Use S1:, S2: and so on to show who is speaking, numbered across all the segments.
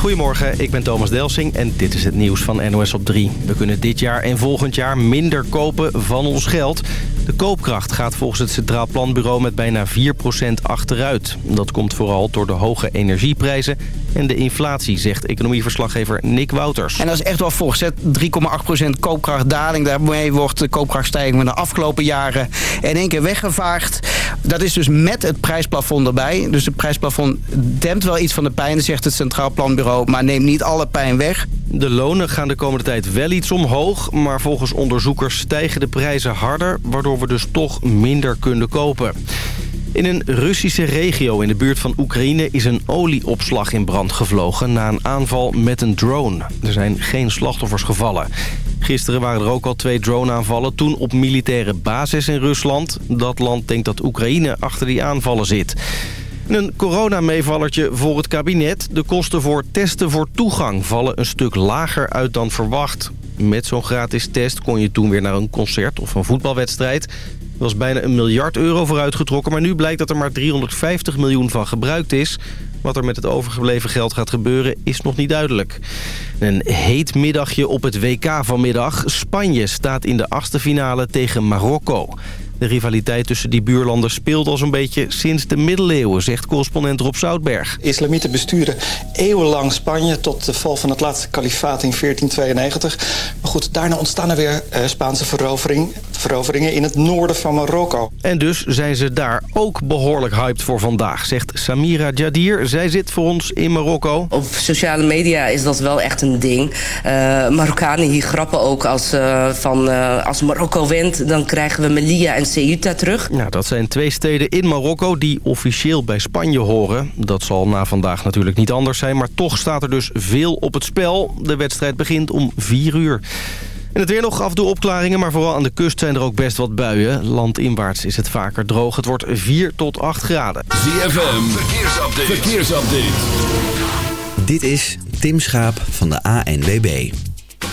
S1: Goedemorgen, ik ben Thomas Delsing en dit is het nieuws van NOS op 3. We kunnen dit jaar en volgend jaar minder kopen van ons geld. De koopkracht gaat volgens het Centraal Planbureau met bijna 4% achteruit. Dat komt vooral door de hoge energieprijzen en de inflatie, zegt economieverslaggever Nick Wouters.
S2: En dat is echt wel voorzet. 3,8% koopkrachtdaling. Daarmee wordt de koopkrachtstijging van de afgelopen jaren in één keer weggevaagd. Dat is dus met het prijsplafond erbij. Dus het prijsplafond dempt wel iets van de pijn, zegt het Centraal Planbureau, maar neemt niet alle pijn weg.
S1: De lonen gaan de komende tijd wel iets omhoog, maar volgens onderzoekers stijgen de prijzen harder, waardoor we dus toch minder kunnen kopen. In een Russische regio in de buurt van Oekraïne is een olieopslag in brand gevlogen na een aanval met een drone. Er zijn geen slachtoffers gevallen. Gisteren waren er ook al twee droneaanvallen, toen op militaire basis in Rusland. Dat land denkt dat Oekraïne achter die aanvallen zit. Een coronameevallertje voor het kabinet. De kosten voor testen voor toegang vallen een stuk lager uit dan verwacht. Met zo'n gratis test kon je toen weer naar een concert of een voetbalwedstrijd. Er was bijna een miljard euro voor uitgetrokken... maar nu blijkt dat er maar 350 miljoen van gebruikt is. Wat er met het overgebleven geld gaat gebeuren is nog niet duidelijk. Een heet middagje op het WK vanmiddag. Spanje staat in de achtste finale tegen Marokko. De rivaliteit tussen die buurlanden speelt al zo'n beetje sinds de middeleeuwen, zegt correspondent Rob Zoutberg.
S3: Islamieten besturen eeuwenlang Spanje tot de val van het laatste kalifaat in 1492. Maar goed, daarna ontstaan er weer uh, Spaanse verovering, veroveringen in het noorden van Marokko.
S1: En dus zijn ze daar ook behoorlijk hyped voor vandaag, zegt Samira Jadir. Zij zit voor ons in Marokko.
S4: Op sociale media is dat wel echt een ding. Uh, Marokkanen hier grappen ook als, uh, van als Marokko wint, dan krijgen we Melilla en Ceuta terug.
S1: Nou, dat zijn twee steden in Marokko die officieel bij Spanje horen. Dat zal na vandaag natuurlijk niet anders zijn, maar toch staat er dus veel op het spel. De wedstrijd begint om 4 uur. En het weer nog af en toe opklaringen, maar vooral aan de kust zijn er ook best wat buien. Landinwaarts is het vaker droog. Het wordt 4 tot 8 graden.
S5: ZFM, verkeersupdate. verkeersupdate.
S6: Dit is Tim Schaap van de ANWB.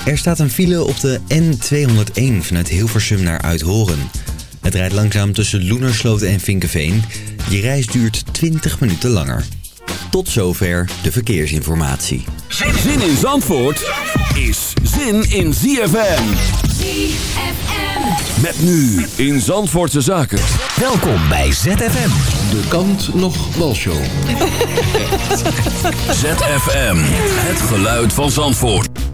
S6: Er staat een file op de N201 vanuit Hilversum naar Uithoren. Het rijdt langzaam tussen Loenersloot en Vinkenveen. Je reis duurt 20 minuten langer. Tot zover de verkeersinformatie.
S5: Zin in Zandvoort is zin in ZFM.
S7: ZFM.
S5: Met nu in Zandvoortse Zaken.
S6: Welkom bij ZFM.
S8: De kant nog walshow.
S5: ZFM. Het geluid van Zandvoort.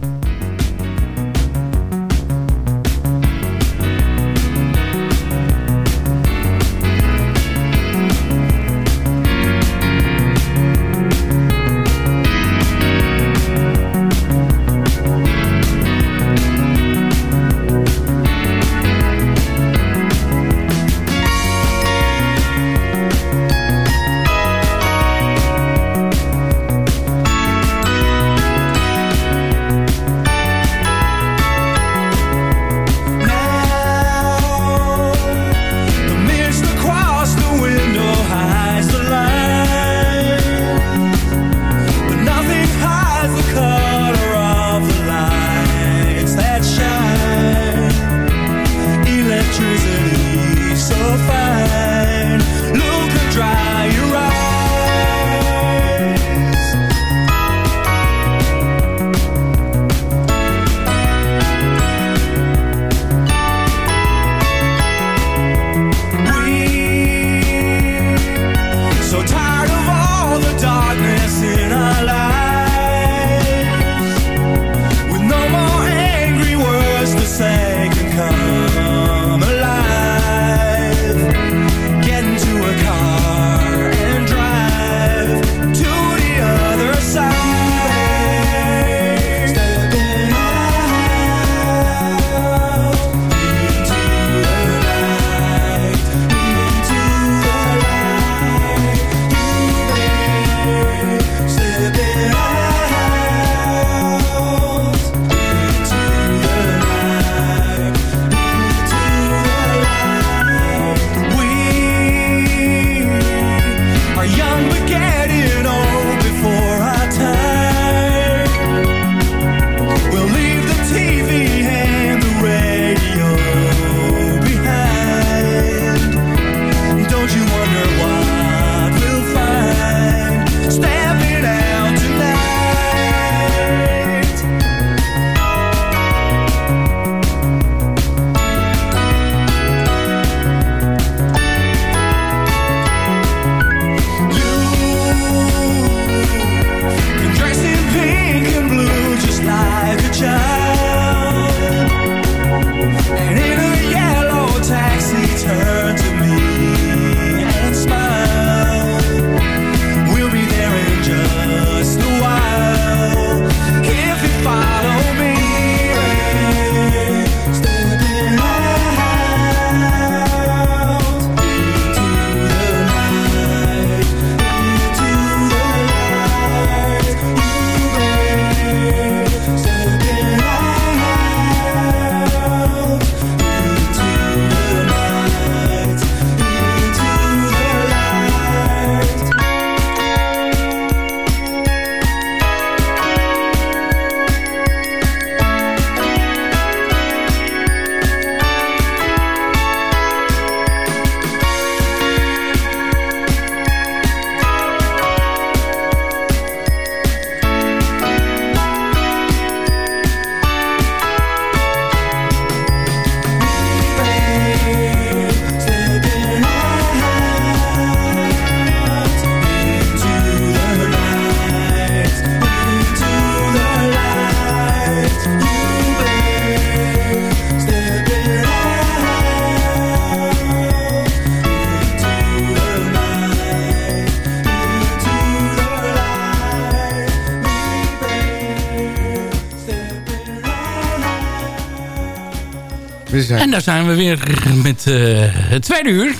S9: En daar zijn we weer met eh, het tweede uur.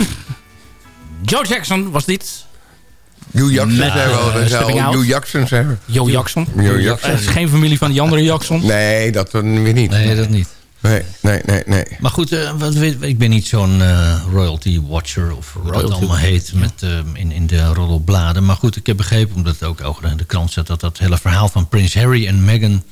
S9: Joe Jackson was dit.
S7: Hugh Jackson
S9: Met,
S7: zijn we al.
S9: eh.
S7: Hugh Jackson zijn we.
S9: Joe Jackson.
S7: Hugh Jackson.
S9: Het is geen familie van die andere Jackson.
S7: Nee, dat dan weer niet.
S10: Nee, dat niet.
S7: Nee, nee, nee. nee.
S10: Maar goed, eh, wat ik ben niet zo'n eh, royalty watcher of dat
S9: Royalty
S10: allemaal heet met, eh, in, in de roddelbladen. Maar goed, ik heb begrepen, omdat het ook ook in de krant zat... dat dat hele verhaal van Prins Harry en Meghan...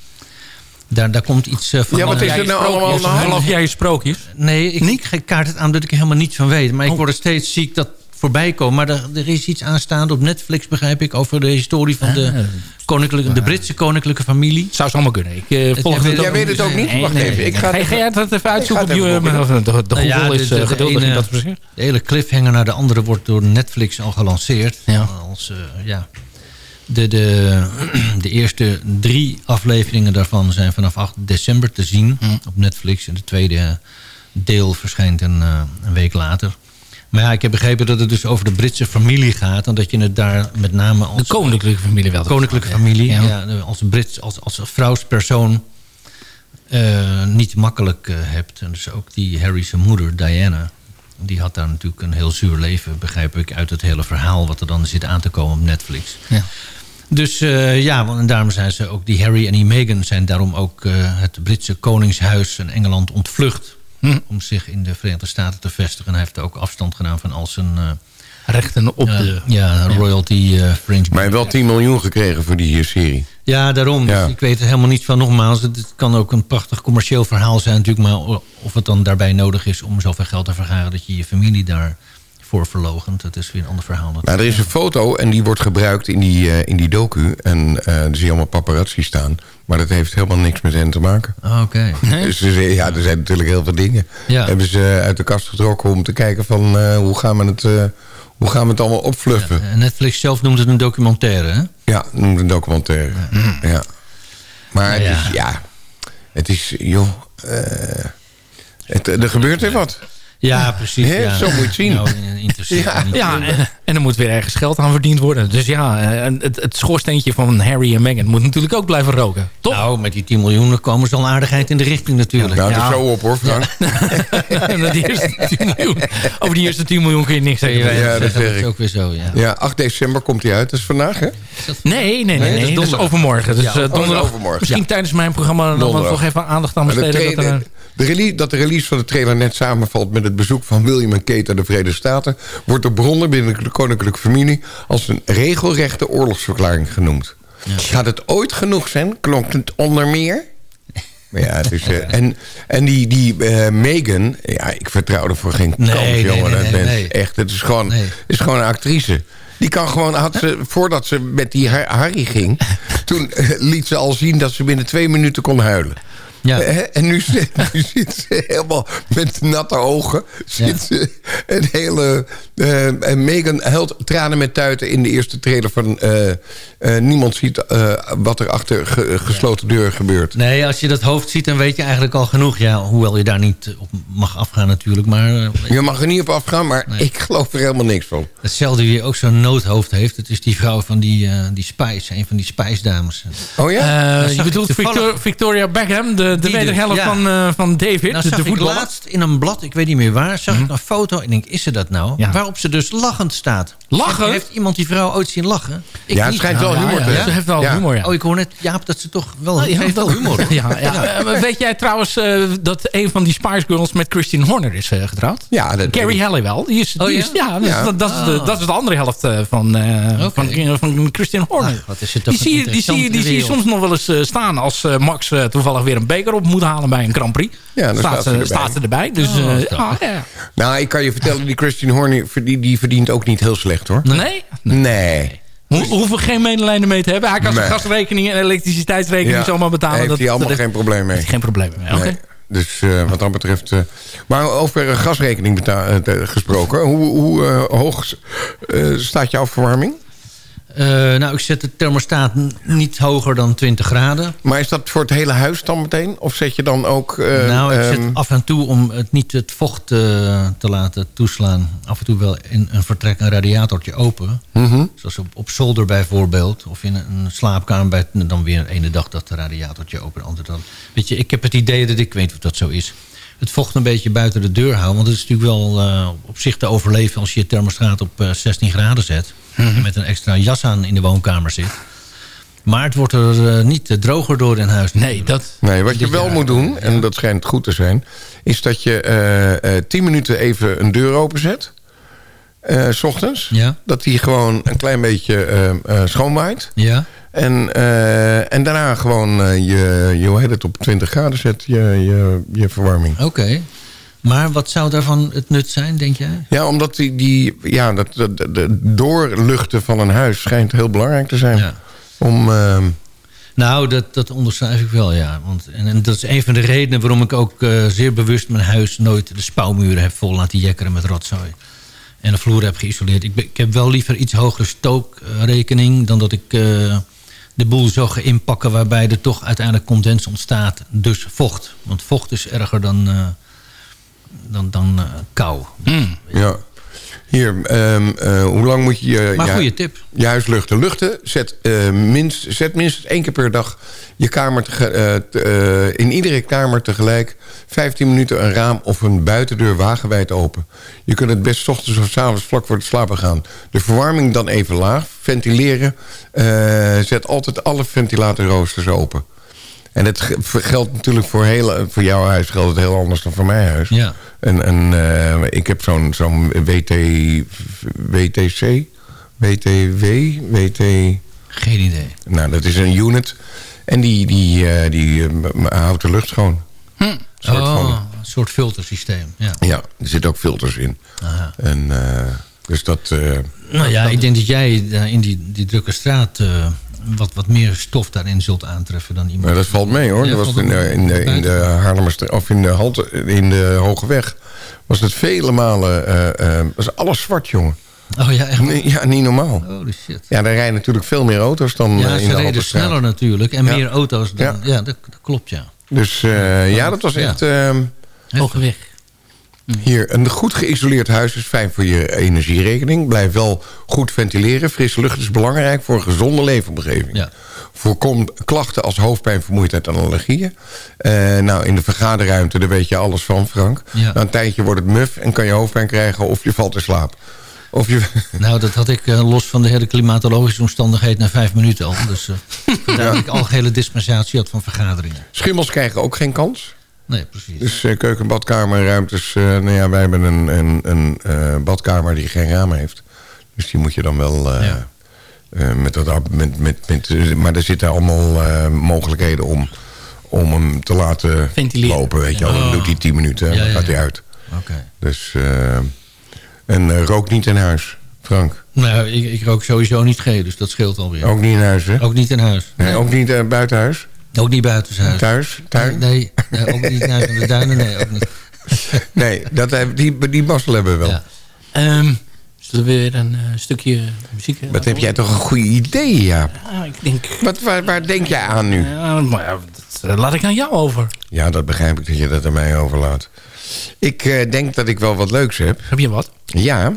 S10: Daar, daar komt iets eh, van...
S7: Ja, wat is er nou allemaal aan de?
S9: Geloof jij sprookjes?
S10: Nee, ik, ik kaart het aan dat ik er helemaal niets van weet. Maar ik
S9: Oh.
S10: word er steeds ziek dat voorbij komen. Maar er, er is iets aanstaande op Netflix, begrijp ik... over de historie van de, koninklijke, de Britse koninklijke familie.
S9: Zou ze allemaal kunnen. Ik eh, volg
S10: jij
S9: het
S7: Jij weet het ook niet?
S9: Nee,
S7: Wacht
S9: nee,
S7: even. Ik ga
S9: Ga,
S7: het
S9: ga jij dat even uitzoeken
S7: Ik
S9: op
S7: even
S9: De, de, de
S10: Nou ja, de-
S9: is
S10: de-
S9: eh,
S10: de
S9: geduldig in
S10: ene-
S9: dat.
S10: De hele cliffhanger naar de andere wordt door Netflix al gelanceerd.
S9: Ja.
S10: Als, ja. De, de, de eerste drie afleveringen daarvan zijn vanaf 8 december te zien
S9: Hm.
S10: op Netflix. En de tweede deel verschijnt een, eh, een week later. Maar ja, ik heb begrepen dat het dus over de Britse familie gaat. En dat je het daar met name als...
S9: De koninklijke familie wel.
S10: koninklijke familie.
S9: Ja.
S10: Als Brits, als, als vrouwspersoon eh, niet makkelijk eh, hebt. En dus ook die Harry's moeder, Diana... die had daar natuurlijk een heel zuur leven, begrijp ik... uit het hele verhaal wat er dan zit aan te komen op Netflix.
S9: Ja.
S10: Dus eh, ja, want en daarom zijn ze ook... die Harry en die Meghan zijn daarom ook eh, het Britse koningshuis in Engeland ontvlucht...
S9: Hm.
S10: om zich in de Verenigde Staten te vestigen. En hij heeft ook afstand gedaan van al zijn... eh,
S9: Rechten op de...
S10: ja, royalty eh fringe
S7: Maar hij heeft wel 10 miljoen gekregen voor die serie.
S10: ja, daarom.
S7: Ja.
S10: Dus ik weet er helemaal niet van. Nogmaals, het kan ook een prachtig commercieel verhaal zijn natuurlijk. Maar of het dan daarbij nodig is om zoveel geld te vergaren... dat je je familie verlogent, dat is weer een ander verhaal.
S7: Nou, er is een foto en die wordt gebruikt in die, eh, in die docu. En eh er zie je allemaal paparazzi staan. Maar dat heeft helemaal niks met hen te maken.
S10: Ah, Oké.
S7: Dus er ja, er zijn natuurlijk heel veel dingen.
S10: Ja.
S7: Hebben ze uit de kast getrokken om te kijken van eh, hoe, gaan we het, hoe gaan we het allemaal opfluffen.
S10: En Netflix zelf noemt het een documentaire, hè?
S7: Ja, noemt een documentaire. Ja. Maar
S10: Nou
S7: het
S10: ja.
S7: is, ja, het is, joh, het, er gebeurt weer wat.
S10: Ja, precies. Ja.
S7: zo moet je het zien.
S10: Nou,
S7: Ja.
S9: Ja, en, en er moet weer ergens geld aan verdiend worden. Dus ja, eh, het, het schoorsteentje van Harry en Meghan moet natuurlijk ook blijven roken. Toch?
S10: Nou, met die 10 miljoen komen ze al aardigheid in de richting natuurlijk.
S7: Nou, het is
S9: Ja.
S7: zo op hoor, Frank.
S9: En dat die eerste 10 miljoen, over die eerste 10 miljoen kun je niks zeggen.
S10: Ja,
S7: Ja,
S10: dat,
S7: zeg
S10: is
S7: ik.
S10: ook weer zo, ja.
S7: Ja, 8 december komt hij uit. Dat is vandaag, hè?
S9: Nee, nee, nee.
S7: dat is
S9: nee, dat, is
S10: donderdag.
S9: overmorgen. Dus
S10: Ja,
S9: eh,
S7: oh,
S9: donderdag.
S7: overmorgen.
S9: Misschien
S7: Ja.
S9: tijdens mijn programma dan
S7: Donderdag.
S9: nog even aandacht aan
S7: Maar de de release, dat de release van de trailer net samenvalt met het bezoek van William en Kate aan de Verenigde Staten... wordt door bronnen binnen de koninklijke familie als een regelrechte oorlogsverklaring genoemd. Gaat het ooit genoeg zijn? Klonk het onder meer? Ja, het is, eh, en, en die, die eh, Meghan, ja, ik vertrouw er voor geen
S10: Nee,
S7: kans, jongen.
S10: nee,
S7: dat
S10: nee,
S7: mens.
S10: nee.
S7: Echt, het is gewoon, is gewoon een actrice. Die kan gewoon, had ze, voordat ze met die Har- Harry ging... toen eh, liet ze al zien dat ze binnen twee minuten kon huilen.
S10: Ja.
S7: En nu zit, nu zit ze helemaal met natte ogen. Zit ze een hele... eh, en Megan huilt tranen met tuiten in de eerste trailer van... eh, eh, niemand ziet eh, wat er achter ge- gesloten deuren gebeurt.
S10: Nee, als je dat hoofd ziet, dan weet je eigenlijk al genoeg. Ja, hoewel je daar niet op mag afgaan natuurlijk. Maar
S7: Je mag er niet op afgaan, maar
S10: Nee.
S7: ik geloof er helemaal niks van.
S10: hetzelfde wie ook zo'n noodhoofd heeft. Het is die vrouw van die, eh die Spice. Een van die Spice-dames.
S7: Oh ja?
S9: Eh, je bedoelt Victor- Victoria Beckham, de, de
S10: Die dus,
S9: wederhelft
S10: ja.
S9: van, eh, van David,
S10: Nou
S9: de,
S10: zag
S9: de
S10: ik
S9: voetballer.
S10: laatst in een blad, ik weet niet meer waar... zag ik een foto en ik denk, is ze dat nou?
S9: Ja.
S10: Waarop ze dus lachend staat.
S9: Lachen?
S10: Heeft iemand die vrouw ooit zien lachen? Ik
S7: Ja, het schijnt wel humor te hebben.
S9: Ze heeft wel
S7: Ja.
S9: humor, ja.
S10: Oh, ik hoor net, Jaap, dat ze toch wel...
S9: Ja,
S10: ze heeft wel humor.
S9: Ja, ja. Eh, weet jij trouwens eh, dat een van die Spice Girls met Christian Horner is eh, getrouwd?
S7: Ja, dat
S9: Carrie Halliwell. Die is,
S10: Oh,
S9: die
S10: ja?
S9: is, ja,
S7: Ja.
S9: Dat, dat, is de,
S10: Oh.
S9: dat is de andere helft eh, van, eh, van, van Christian Horner.
S10: Ach, wat is het toch
S9: die zie, je, soms nog wel eens eh, staan als eh, Max eh, toevallig weer een beker op moet halen bij een Grand Prix.
S7: Ja, dan staat ze erbij.
S9: staat ze erbij. Dus,
S10: Oh,
S9: eh,
S10: is
S9: ja.
S7: Nou, ik kan je vertellen, die Christian Horner... die, die verdient ook niet heel slecht, hoor.
S9: Nee?
S7: Nee.
S9: Ho hoeven we geen medelijden mee te hebben. Hij kan zijn
S7: Nee.
S9: gasrekening en elektriciteitsrekening
S7: Ja,
S9: zomaar betalen.
S7: heeft
S9: dat,
S7: hij allemaal
S9: dat
S7: geen probleem mee.
S9: heeft geen probleem mee. Oké.
S7: Nee. Dus eh, wat dat betreft... eh, maar over een gasrekening gesproken... hoe, hoe eh, hoog eh, staat jouw verwarming?
S10: Eh, nou, ik zet de thermostaat niet hoger dan 20 graden.
S7: Maar is dat voor het hele huis dan meteen? Of zet je dan ook... eh,
S10: nou, ik zet
S7: ehm,
S10: af en toe om het niet het vocht eh, te laten toeslaan... af en toe wel in een vertrek een radiatortje open.
S7: mhm.
S10: Zoals op, op zolder bijvoorbeeld. Of in een slaapkamer bij, dan weer een ene dag dat radiatortje open. de andere dag. Weet je, ik heb het idee dat ik weet of dat zo is. Het vocht een beetje buiten de deur houden. Want het is natuurlijk wel eh, op zich te overleven... als je je thermostaat op eh, 16 graden zet... en met een extra jas aan in de woonkamer zit. Maar het wordt er eh, niet droger door in huis.
S9: Nee, dat...
S7: Nee, wat je wel moet doen, en dat schijnt goed te zijn... is dat je eh, eh, 10 minuten even een deur openzet. S ochtends.
S10: Ja.
S7: Dat die gewoon een klein beetje eh, eh, schoonmaait.
S10: Ja.
S7: En, eh, en daarna gewoon je, je, hoe heet het, op 20 graden zet, je, je, je verwarming.
S10: Oké. Maar wat zou daarvan het nut zijn, denk jij?
S7: Ja, omdat die, die ja, dat, dat, de, doorluchten van een huis schijnt heel belangrijk te zijn.
S10: Ja.
S7: Om, ehm,
S10: Nou, dat, dat onderschrijf ik wel, ja. Want, en, en dat is een van de redenen waarom ik ook zeer bewust mijn huis nooit de spouwmuren heb vol laten jekkeren met rotzooi. En de vloer heb geïsoleerd. Ik, ben- ik heb wel liever iets hogere stookrekening dan dat ik eh, de boel zo ga inpakken waarbij er toch uiteindelijk condens ontstaat. Dus vocht. Want vocht is erger dan, eh, dan, dan eh, kou.
S7: ja. Hier, ehm, eh, hoe lang moet je je,
S10: Maar goede tip.
S7: je huis luchten? Luchten, zet, eh, minst, zet minstens één keer per dag je kamer eh, te- in iedere kamer tegelijk 15 minuten een raam of een buitendeur wagenwijd open. Je kunt het best ochtends of 's avonds vlak voor het slapen gaan. De verwarming dan even laag. Ventileren. zet altijd alle ventilatorroosters open. En het ge- geldt natuurlijk voor, heel, voor jouw huis geldt het heel anders dan voor mijn huis.
S10: Ja.
S7: En, en eh, ik heb zo'n zo'n WT, WTC, WTW, WT...
S10: Geen idee.
S7: Nou, dat is een unit. En die, die, eh, die m- houdt de lucht schoon. Een soort
S10: oh,
S7: van,
S10: een soort filtersysteem. Ja.
S7: ja, er zitten ook filters in.
S10: Aha.
S7: En, dus dat...
S10: Nou ja, ik denk dat jij in die, die drukke straat wat, wat meer stof daarin zult aantreffen dan iemand.
S7: maar dat valt mee hoor.
S10: Ja,
S7: dat was in de, in de, in de Haarlemmerstraat, of in de, Halte, in de Hoge Weg, was het vele malen, eh, eh, was alles zwart jongen.
S10: Oh ja, echt?
S7: Nee, ja, niet normaal.
S10: Holy shit.
S7: Ja, daar rijden natuurlijk veel meer auto's dan
S10: Ja,
S7: eh, in
S10: ze
S7: de
S10: reden
S7: Haltestraat.
S10: sneller natuurlijk en
S7: Ja.
S10: meer auto's. Dan,
S7: Ja.
S10: ja. dat, dat klopt ja.
S7: Dus ja, dat was
S10: Ja.
S7: echt... ehm,
S9: Hoge weg.
S7: Hier, een goed geïsoleerd huis is fijn voor je energierekening. Blijf wel goed ventileren. Frisse lucht is belangrijk voor een gezonde leefomgeving.
S10: Ja.
S7: Voorkom klachten als hoofdpijn, vermoeidheid en allergieën. Eh, nou, in de vergaderruimte, daar weet je alles van, Frank.
S10: Ja.
S7: Na een tijdje wordt het muf en kan je hoofdpijn krijgen of je valt in slaap. Of je...
S10: Nou, dat had ik eh, los van de hele klimatologische omstandigheid na vijf minuten al. Dus vandaar dat ik algehele dispensatie had van vergaderingen.
S7: Schimmels krijgen ook geen kans.
S10: Nee, precies.
S7: Dus eh, keuken, badkamer, ruimtes. eh, nou ja, wij hebben een, een, een eh, badkamer die geen raam heeft. Dus die moet je dan wel... eh,
S10: Ja.
S7: eh, met dat, met, met, met, maar er zitten allemaal eh, mogelijkheden om, om hem te laten lopen. Weet je wel. Dan doet hij 10 minuten en
S10: Ja,
S7: dan
S10: ja,
S7: gaat hij
S10: ja.
S7: uit.
S10: Oké.
S7: Dus, eh, en eh, rook niet in huis, Frank.
S10: Nou, ik, ik rook sowieso niet G, dus dat scheelt alweer.
S7: Ook niet in huis, hè?
S10: Ook niet in huis.
S7: Nee, ook niet uh, buiten huis?
S10: Ook niet buitenshuis.
S7: Thuis? Tuin?
S10: Nee, nee, ook niet naar de duinen. Nee, ook niet.
S7: Nee, dat, die, die mazzel hebben we wel.
S10: Ja.
S9: Ehm, zullen we weer een eh, stukje muziek... eh,
S7: Wat heb jij toch een goede idee, ja?
S9: Ik denk...
S7: Wat, waar, waar denk jij aan nu?
S9: Ja, maar ja, dat eh, laat ik aan jou over.
S7: Ja, dat begrijp ik dat je dat aan mij overlaat. Ik denk dat ik wel wat leuks heb.
S9: Heb je wat?
S7: Ja,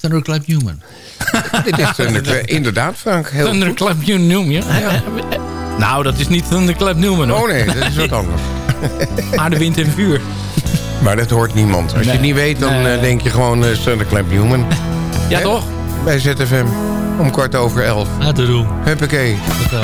S10: Thunderclap Newman.
S7: dit is Thunder- inderdaad, Frank. Heel.
S9: Thunderclap Newman. Ja? Nou, dat is niet Thunderclap Newman. hoor.
S7: Oh nee, dat is wat anders.
S9: Aarde, wind en vuur.
S7: Maar dat hoort niemand. Als je het niet weet, dan
S9: Nee.
S7: eh, denk je gewoon uh, Thunderclap Newman.
S9: Ja, toch?
S7: Bij ZFM. Om kwart over elf.
S10: Ah, de roem.
S7: Huppakee.
S10: Eh,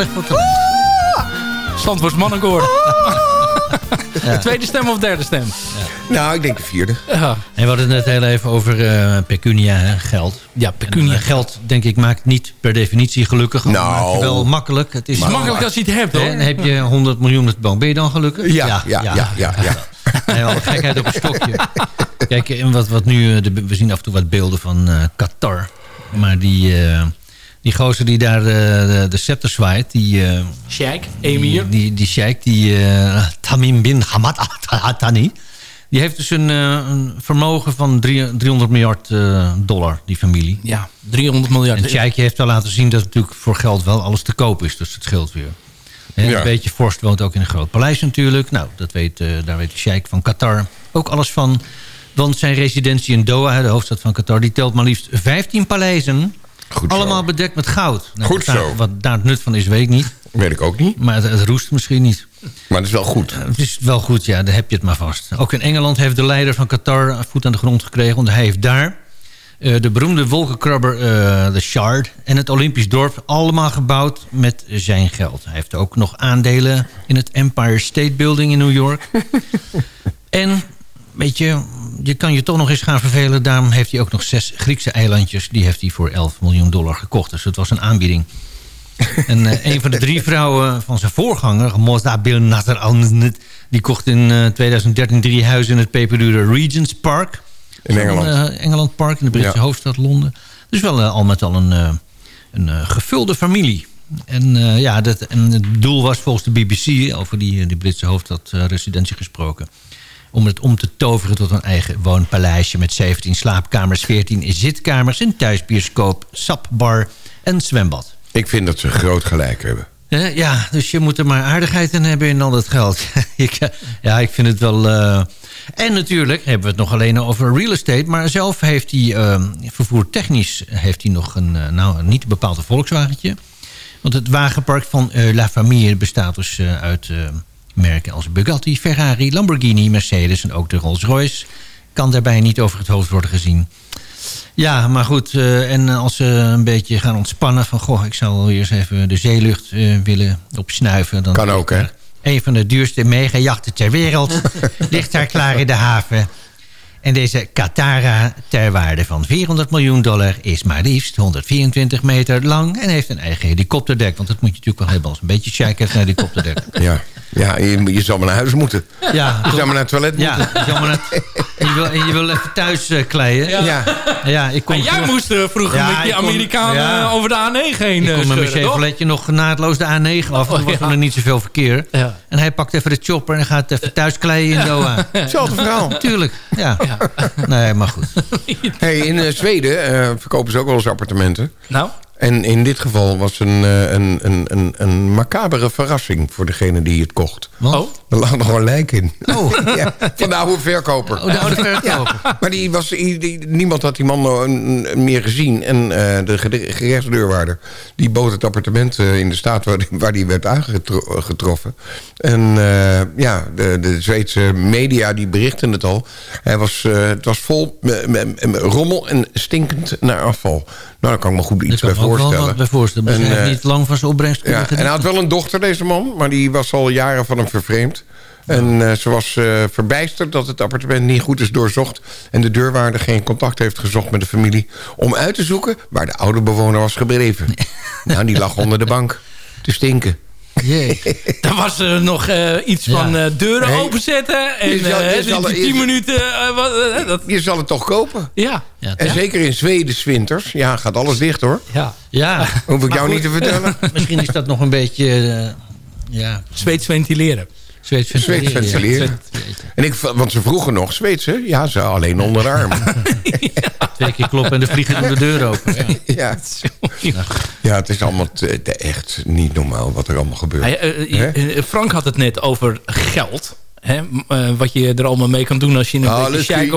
S10: aanleg voor.
S9: Zandvoorts mannenkoor.
S10: Ja.
S9: Tweede stem of derde stem?
S7: Nou, ik denk de vierde.
S9: Ja.
S10: En we hadden het net heel even over eh, pecunia, hè, geld.
S9: Ja, pecunia.
S10: En, eh, geld, denk ik, maakt niet per definitie gelukkig. Het
S7: Nou.
S10: maakt je wel makkelijk. Het is
S9: makkelijk als je het hebt,
S10: Hè,
S9: hoor.
S10: En heb je 100 miljoen het boom, ben je dan gelukkig?
S7: Ja, ja, ja, ja. ja,
S10: wel gekheid op een stokje. Kijk, en wat, wat nu, eh, de, we zien af en toe wat beelden van eh, Qatar. Maar die, eh, die gozer die daar de, de, de scepter zwaait, die... eh,
S9: Sheikh,
S10: die,
S9: Emir.
S10: die, die sheik, die eh, Tamim bin Hamad Al Thani... die heeft dus een, eh, een vermogen van drie- 300 miljard eh, dollar, die familie.
S9: Ja, 300 miljard.
S10: En Sheikje heeft al laten zien dat natuurlijk voor geld wel alles te koop is. Dus het scheelt weer.
S7: Ja.
S10: Een beetje Forst woont ook in een groot paleis natuurlijk. Nou, dat weet, eh, daar weet de Sheik van Qatar ook alles van. Want zijn residentie in Doha, de hoofdstad van Qatar... die telt maar liefst 15 paleizen.
S7: Goed zo.
S10: allemaal bedekt met goud. Nou,
S7: Goed
S10: wat daar-
S7: zo.
S10: Wat daar het nut van is, weet ik niet.
S7: Weet ik ook niet.
S10: Maar het, het roest misschien niet.
S7: Maar het is wel goed.
S10: Het is wel goed, ja, daar heb je het maar vast. Ook in Engeland heeft de leider van Qatar voet aan de grond gekregen. Want hij heeft daar eh, de beroemde wolkenkrabber eh The Shard... en het Olympisch dorp allemaal gebouwd met zijn geld. Hij heeft ook nog aandelen in het Empire State Building in New York. en, weet je, je kan je toch nog eens gaan vervelen. Daarom heeft hij ook nog zes Griekse eilandjes. Die heeft hij voor 11 miljoen dollar gekocht. Dus het was een aanbieding. En eh, een van de drie vrouwen van zijn voorganger, Mosda Bil Nasser al die kocht in eh, 2013 drie huizen in het peperdure Regents Park.
S7: In Engeland.
S10: eh, Engeland Park, in de Britse
S7: Ja.
S10: hoofdstad Londen. Dus wel eh, al met al een, eh, een eh, gevulde familie. En eh, ja, dat, en het doel was volgens de BBC, over die, eh, die Britse hoofdstadresidentie gesproken... om het om te toveren tot een eigen woonpaleisje... met 17 slaapkamers, 14 zitkamers, een thuisbioscoop, sapbar en zwembad.
S7: Ik vind dat ze groot gelijk hebben.
S10: Eh, ja, dus je moet er maar aardigheid in hebben in al dat geld. ik, eh, ja, ik vind het wel... eh, En natuurlijk hebben we het nog alleen over real estate... maar zelf heeft hij eh, vervoertechnisch heeft hij nog een, eh, nou, een niet bepaalde Volkswagentje. Want het wagenpark van La Famille bestaat dus uit merken als Bugatti, Ferrari, Lamborghini, Mercedes... en ook de Rolls-Royce. Kan daarbij niet over het hoofd worden gezien. Ja, maar goed. eh, en als ze een beetje gaan ontspannen... van goh, ik zou weer eens even de zeelucht eh, willen opsnuiven... Dan
S7: Kan ook, hè?
S10: Een van de duurste megajachten ter wereld ligt daar klaar in de haven. En deze Katara, ter waarde van 400 miljoen dollar... is maar liefst 124 meter lang en heeft een eigen helikopterdek. Want dat moet je natuurlijk wel hebben als een beetje heeft, een helikopterdek.
S7: Ja, ja je, je zal maar naar huis moeten.
S10: Ja,
S7: Je zou maar naar het toilet
S10: ja,
S7: moeten.
S10: je, maar net- en je, wil, je wil even thuis eh, kleien.
S7: Ja.
S10: Ja, ik kom
S9: En jij
S10: terug-
S9: moest eh, vroeger
S10: Ja,
S9: met Amerikaan
S10: ja.
S9: eh, over de A9 heen
S10: Ik kom met mijn? Chevroletje nog naadloos de A9 af. Toen
S9: Oh,
S10: was
S9: ja.
S10: er nog niet zoveel verkeer.
S9: Ja.
S10: En hij pakt even de chopper en gaat even thuis kleien in Doha.
S7: Hetzelfde verhaal.
S10: Tuurlijk, ja. Nee, maar goed.
S7: Hey, in Zweden eh, verkopen ze ook wel eens appartementen.
S9: Nou,
S7: En in dit geval was een, eh, een, een, een, een macabere verrassing voor degene die het kocht.
S10: Want?
S9: oh.
S7: Er lag nog een lijk in.
S10: Oh.
S7: ja, van de oude verkoper.
S10: Oh, de oude verkoper.
S7: Ja, maar die was, die, die- niemand had die man nog een- een- meer gezien. En eh, de gere- gerechtsdeurwaarder die bood het appartement eh, in de staat waar, die- waar die werd aangetroffen. En eh, ja, de, de Zweedse media die berichten het al. Hij was, eh, het was vol rommel en stinkend naar afval. Nou, daar kan ik me goed iets bij voorstellen.
S10: bij voorstellen. Maar
S7: En,
S10: ze heeft
S7: eh,
S10: niet lang van zijn opbrengst kunnen
S7: ja, en hij had wel een dochter, deze man. Maar die was al jaren van hem vervreemd. En eh, ze was eh, verbijsterd dat het appartement niet goed is doorzocht... en de deurwaarder geen contact heeft gezocht met de familie... om uit te zoeken waar de oude bewoner was gebleven. Nou, die lag onder de bank te stinken.
S10: Jee.
S9: Daar was er nog eh, iets
S10: Ja.
S9: van eh, deuren openzetten. En
S7: Je zal-
S9: eh,
S7: je zal-
S9: die
S7: je-
S9: 10 minuten... eh, wat, eh, dat,
S7: Je zal het toch kopen?
S9: ja.
S10: Ja,
S7: En
S10: ja.
S7: zeker in Zweden, 's winters. Ja, gaat alles dicht hoor.
S9: ja.
S10: ja.
S7: Hoef ik
S10: Maar
S7: jou
S10: goed,
S7: niet te vertellen.
S10: Misschien is dat nog een beetje... ja,
S9: Zweeds ventileren.
S10: Zweeds
S7: Zweeds
S10: ventileren.
S7: En ik, want ze vroegen nog, Zweedse? Ja, ze alleen onder de arm.
S10: Twee keer kloppen en de vliegen doen de deur open. Ja.
S7: ja. ja, het is allemaal te- te echt niet normaal wat er allemaal gebeurt.
S9: Hij, eh, eh, eh, Frank had het net over geld. Hè? wat je er allemaal mee kan doen als je een
S7: Alles
S9: beetje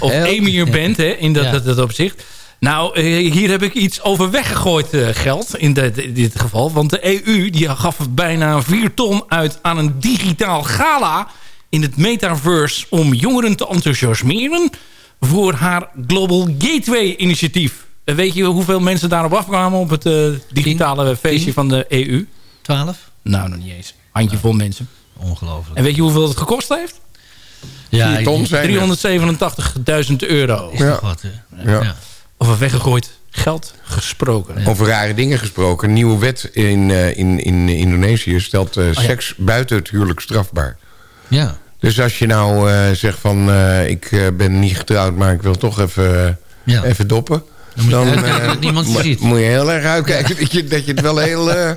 S9: of, emir bent. Hè? In dat,
S10: Ja.
S9: dat, dat opzicht. Nou, hier heb ik iets over weggegooid geld in, dit- in dit geval. Want de EU die gaf bijna 4 ton uit aan een digitaal gala in het metaverse om jongeren te enthousiasmeren voor haar Global Gateway initiatief. En weet je hoeveel mensen daarop afkwamen op het eh, digitale feestje van de EU?
S10: 12?
S9: Nou, nog niet eens. Handjevol mensen.
S10: Ongelooflijk.
S9: En weet je hoeveel het gekost heeft?
S10: Ja,
S7: Vier ton
S10: je-
S7: zijn er.
S9: 387.000 euro.
S10: Is wat, hè?
S7: Ja.
S9: Over weggegooid geld gesproken.
S7: Over rare dingen gesproken. Een nieuwe wet in, eh, in, in Indonesië stelt
S9: Oh,
S7: eh, seks buiten het huwelijk strafbaar.
S10: Ja.
S7: Dus als je nou eh, zegt van eh, ik eh, ben niet getrouwd, maar ik wil toch even,
S10: Ja.
S7: even doppen.
S10: Dan moet je
S7: eh,
S10: dat niemand
S7: mo-
S10: ziet.
S7: Moet je heel erg uitkijken dat je, dat je het wel heel... eh,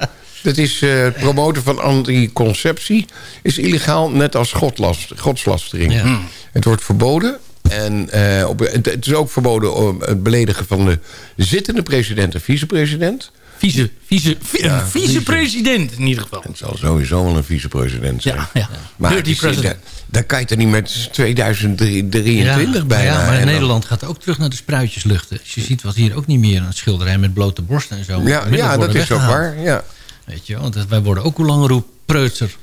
S7: dat is eh, het promoten van anticonceptie is illegaal, net als godlast, godslastering.
S10: Ja.
S7: Het wordt verboden. En eh, op, het, het is ook verboden om het beledigen van de zittende president en vicepresident.
S9: Vice, vice, vi-
S7: Ja,
S9: vice-president in ieder geval.
S7: Het zal sowieso wel een vicepresident zijn.
S9: Ja, ja.
S7: Maar
S9: Dirty
S7: is-
S9: president.
S7: daar- daar kan je er niet met 2023
S10: ja,
S7: bijna.
S10: Ja, maar
S7: dan-
S10: Nederland gaat ook terug naar de spruitjesluchten. Dus je ziet wat hier ook niet meer een schilderij met blote borsten en zo.
S7: Ja, ja dat is ook waar. Ja.
S10: Weet je, want wij worden ook hoe langer hoe preutser.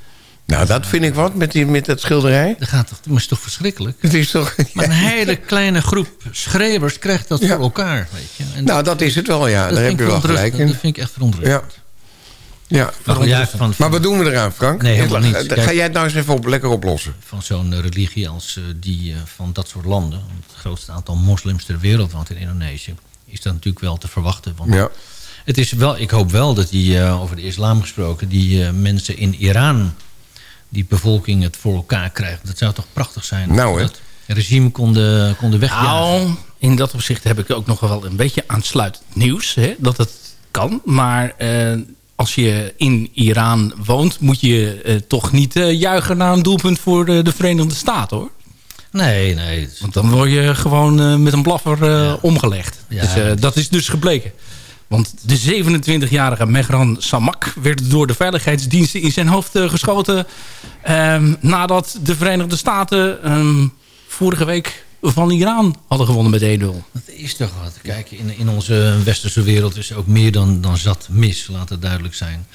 S7: Nou, dat vind ik wat met, die, met dat schilderij.
S10: Dat, gaat toch, dat is toch verschrikkelijk?
S7: Het is toch...
S10: Maar een hele kleine groep schreeuwers krijgt dat
S7: Ja.
S10: voor elkaar. Weet je. En
S7: Nou, dat is het wel, ja.
S10: dat
S7: Daar
S10: vind
S7: heb
S10: ik
S7: je wel gelijk in.
S10: Dat vind ik echt verontrustend.
S7: Ja. ja.
S10: Maar goed, ja, van,
S7: Maar wat doen we eraan, Frank?
S10: Nee, helemaal niet.
S7: Ga
S10: Kijk-
S7: jij het nou eens even op, lekker oplossen?
S10: van zo'n eh, religie als eh, die eh, van dat soort landen... want het grootste aantal moslims ter wereld woont in Indonesië... is dat natuurlijk wel te verwachten. Want
S7: Ja.
S10: het is wel, ik hoop wel dat die, eh, over de islam gesproken... die eh, mensen in Iran, die bevolking het voor elkaar krijgen. Dat zou toch prachtig zijn?
S7: Nou, hè?
S10: Dat het regime konden, konden wegjagen.
S9: Nou, in dat opzicht heb ik ook nog wel een beetje aansluitend nieuws. Hè, dat het kan. Maar eh, als je in Iran woont... moet je eh, toch niet eh, juichen naar een doelpunt voor de, de Verenigde Staten, hoor.
S10: Nee, nee.
S9: Want dan word je gewoon eh, met een blaffer omgelegd.
S10: Ja,
S9: dus, eh,
S10: dat
S9: is dus gebleken. Want de 27-jarige Mehran Samak werd door de veiligheidsdiensten in zijn hoofd eh, geschoten... ehm, nadat de Verenigde Staten ehm, vorige week van Iran hadden gewonnen met 1-0.
S10: Dat is toch wat. Kijk, in, in onze westerse wereld is ook meer dan, dan zat mis, laat het duidelijk zijn.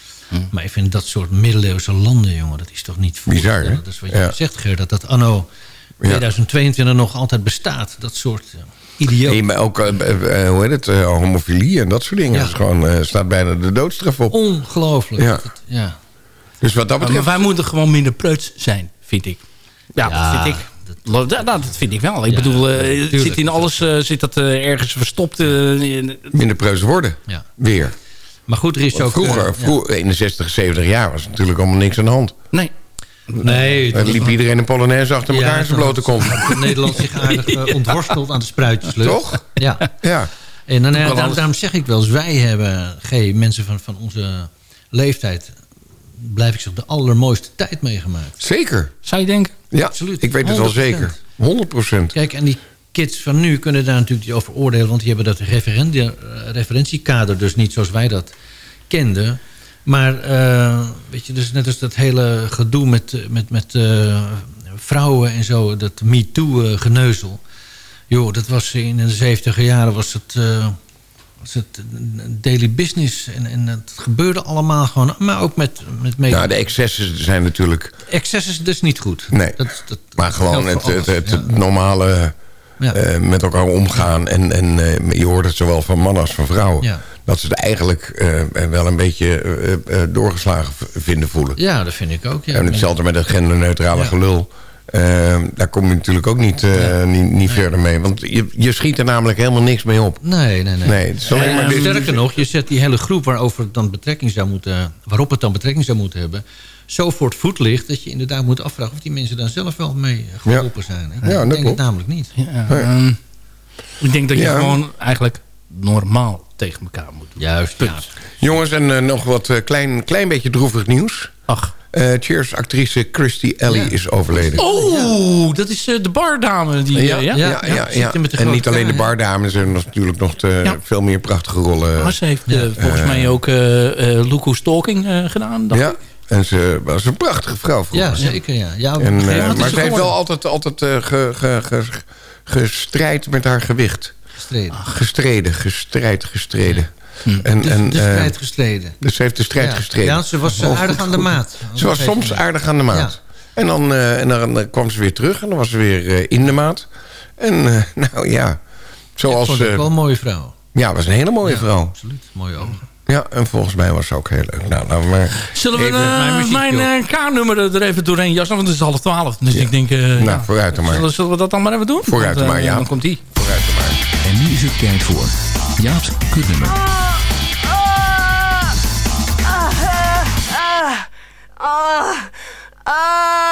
S10: Maar ik vind dat soort middeleeuwse landen, jongen, dat is toch niet voor
S7: Bizar, hè?
S10: Dat is wat je
S7: Ja.
S10: zegt, Ger, dat dat anno 2022 nog altijd bestaat. Dat soort uh, idioot.
S7: Nee, maar ook, eh, eh, hoe heet het, eh, homofilie en dat soort dingen.
S10: Ja.
S7: Dat is gewoon, eh, staat bijna de doodstraf op.
S10: Ongelooflijk.
S7: Ja.
S10: Ja.
S7: Dus wat dat
S9: Maar wij moeten gewoon minder preuts zijn, vind ik. Ja,
S10: Ja,
S9: dat vind ik. Dat vind ik wel. Ik
S10: Ja,
S9: bedoel, eh, zit in alles eh, zit dat eh, ergens verstopt. eh, in-
S7: minder preus worden.
S10: Ja.
S7: Weer.
S10: Maar goed, er is ook...
S7: Vroeger,
S10: eh,
S7: vroeger, in de 60, 70 jaar was natuurlijk allemaal niks aan de hand.
S9: nee.
S10: Nee,
S7: Dan liep iedereen een polonaise achter elkaar in zijn blote kont.
S10: Nederland zich aardig eh, ontworsteld aan de spruitjeslucht.
S7: Toch?
S10: Ja.
S7: Ja.
S10: En dan, eh, daarom, zeg ik wel eens, wij hebben, G, mensen van, van onze leeftijd, blijf ik zeg, de allermooiste tijd meegemaakt.
S7: Zeker.
S9: Zou je denken?
S7: Ja,
S10: Absoluut.
S7: ik weet het wel
S10: 100%.
S7: zeker. 100 procent.
S10: Kijk, en die kids van nu kunnen daar natuurlijk niet over oordelen, want die hebben dat eh, referentiekader dus niet zoals wij dat kenden. Maar, eh, weet je, dus net als dat hele gedoe met, eh, met, met eh, vrouwen en zo, dat MeToo-geneuzel. Joh, dat was in de 70 jaren was het, eh, was het een daily business. En, en het gebeurde allemaal gewoon, maar ook met, met mee.
S7: Nou, de excessen zijn natuurlijk...
S10: Excess is dus niet goed.
S7: Nee,
S10: Dat, dat,
S7: maar gewoon het, het,
S10: ja.
S7: normale
S10: Ja.
S7: eh, met elkaar omgaan. En, en eh, je hoort het zowel van mannen als van vrouwen.
S10: Ja.
S7: Dat ze het eigenlijk eh, wel een beetje eh, eh, doorgeslagen vinden voelen.
S10: Ja, dat vind ik ook. Ja.
S7: en hetzelfde met het genderneutrale
S10: Ja.
S7: gelul. Eh, daar kom je natuurlijk ook niet, eh, niet, niet verder mee. Want je, je schiet er namelijk helemaal niks mee op.
S10: Nee, nee, nee.
S7: Nee,
S10: En
S7: maar dit-
S10: sterker nog, je zet die hele groep waarover het dan betrekking zou moeten, waarop het dan betrekking zou moeten hebben, zo voor het voet ligt dat je inderdaad moet afvragen of die mensen daar zelf wel mee geholpen zijn. Ik
S7: Ja, dat
S10: denk het namelijk niet.
S9: Ja, ehm, ik denk dat je
S7: Ja.
S9: gewoon eigenlijk normaal tegen elkaar moet doen.
S10: Juist, ja.
S7: Jongens, en eh, nog wat eh, klein, klein beetje droevig nieuws.
S9: Ach.
S7: Eh, Cheers-actrice Christy Alley
S10: Ja.
S7: is overleden.
S9: Oh, dat is eh, de bardame. Die,
S7: ja, ja,
S9: ja?
S7: ja, En niet alleen de bardames, er zijn natuurlijk nog veel meer prachtige rollen.
S9: Maar ze heeft volgens mij ook eh eh Luco Stalking eh, gedaan. dacht
S7: ja,
S9: ik.
S7: en ze was een prachtige vrouw vroeger.
S10: Ja, zeker. Ja. Ja,
S7: En, maar
S10: ze
S7: ze heeft wel altijd, altijd eh, ge, ge, ge, gestrijd met haar gewicht.
S10: Gestreden.
S7: Gestreden, gestrijd, gestreden. En,
S10: De,
S7: en,
S10: de
S7: eh,
S10: strijd gestreden.
S7: dus ze heeft de strijd
S10: Ja.
S7: gestreden.
S10: Ja, ze was eh,
S7: goed,
S10: aardig aan de maat.
S7: Ze was soms aardig aan de maat. En dan, eh, en dan eh, kwam ze weer terug en dan was ze weer eh, in de maat. En eh, nou ja, zoals...
S10: vond
S7: eh,
S10: wel een mooie vrouw.
S7: ja, was een hele mooie vrouw.
S10: Absoluut, mooie ogen.
S7: Ja, en volgens mij was ze ook heel leuk. Nou, nou maar
S9: Zullen we
S7: even-
S9: eh, mijn eh, K-nummer er even doorheen jassen? Want het is half twaalf. Dus ik denk... eh,
S7: Nou,
S9: ja.
S7: vooruit dan maar.
S9: Zullen, zullen we dat dan maar even doen?
S7: Vooruit
S9: Want,
S7: maar,
S9: eh,
S7: ja.
S9: Dan komt die.
S7: Vooruit dan maar.
S5: Is het tijd voor Jaap's kutnummer.
S11: Just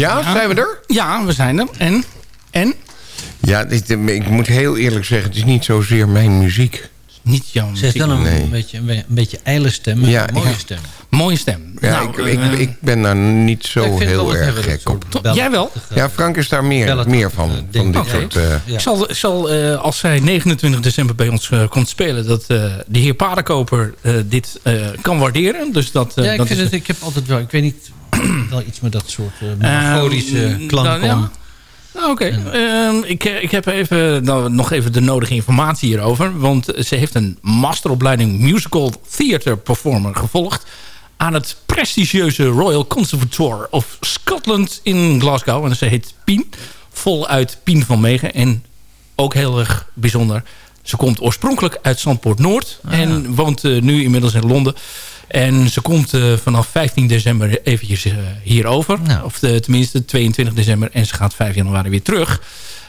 S7: Ja, zijn we er?
S9: Ja, we zijn er. En? En?
S7: Ja, dit, ik moet heel eerlijk zeggen, het is niet zozeer mijn muziek.
S9: Niet jouw
S10: Ze heeft wel een,
S7: Nee.
S10: beetje, een beetje ijle stem.
S7: Ja,
S10: een mooie
S7: ja.
S10: stem.
S9: Mooie stem.
S7: Ja,
S9: Nou,
S7: ik, ik,
S9: eh,
S7: ik ben daar niet zo
S10: Ja, ik vind het wel
S7: heel erg gek op.
S9: Jij wel?
S7: Ja, Frank is daar meer, meer van.
S10: eh,
S7: Van dit soort... eh,
S10: Ja.
S9: Ik zal, ik zal eh, als zij 29 december bij ons komt spelen... dat eh, de heer Paardenkoper eh, dit eh, kan waarderen. Dus dat, eh,
S10: Ja, ik,
S9: dat
S10: vind
S9: is-
S10: het, ik heb altijd wel, ik weet niet, wel iets met dat soort eh melancholische
S9: Ehm,
S10: klanken.
S9: nou, ja. Nou, Oké, Ehm, ik, ik heb even, nou, nog even de nodige informatie hierover. Want ze heeft een masteropleiding Musical Theatre Performer gevolgd... aan het prestigieuze Royal Conservatoire of Scotland in Glasgow. En ze heet Pien, voluit Pien van Megen. En ook heel erg bijzonder... Ze komt oorspronkelijk uit Zandpoort Noord en woont eh, nu inmiddels in Londen. En ze komt eh, vanaf 15 december eventjes eh, hierover. Of eh, tenminste 22 december. En ze gaat 5 januari weer terug.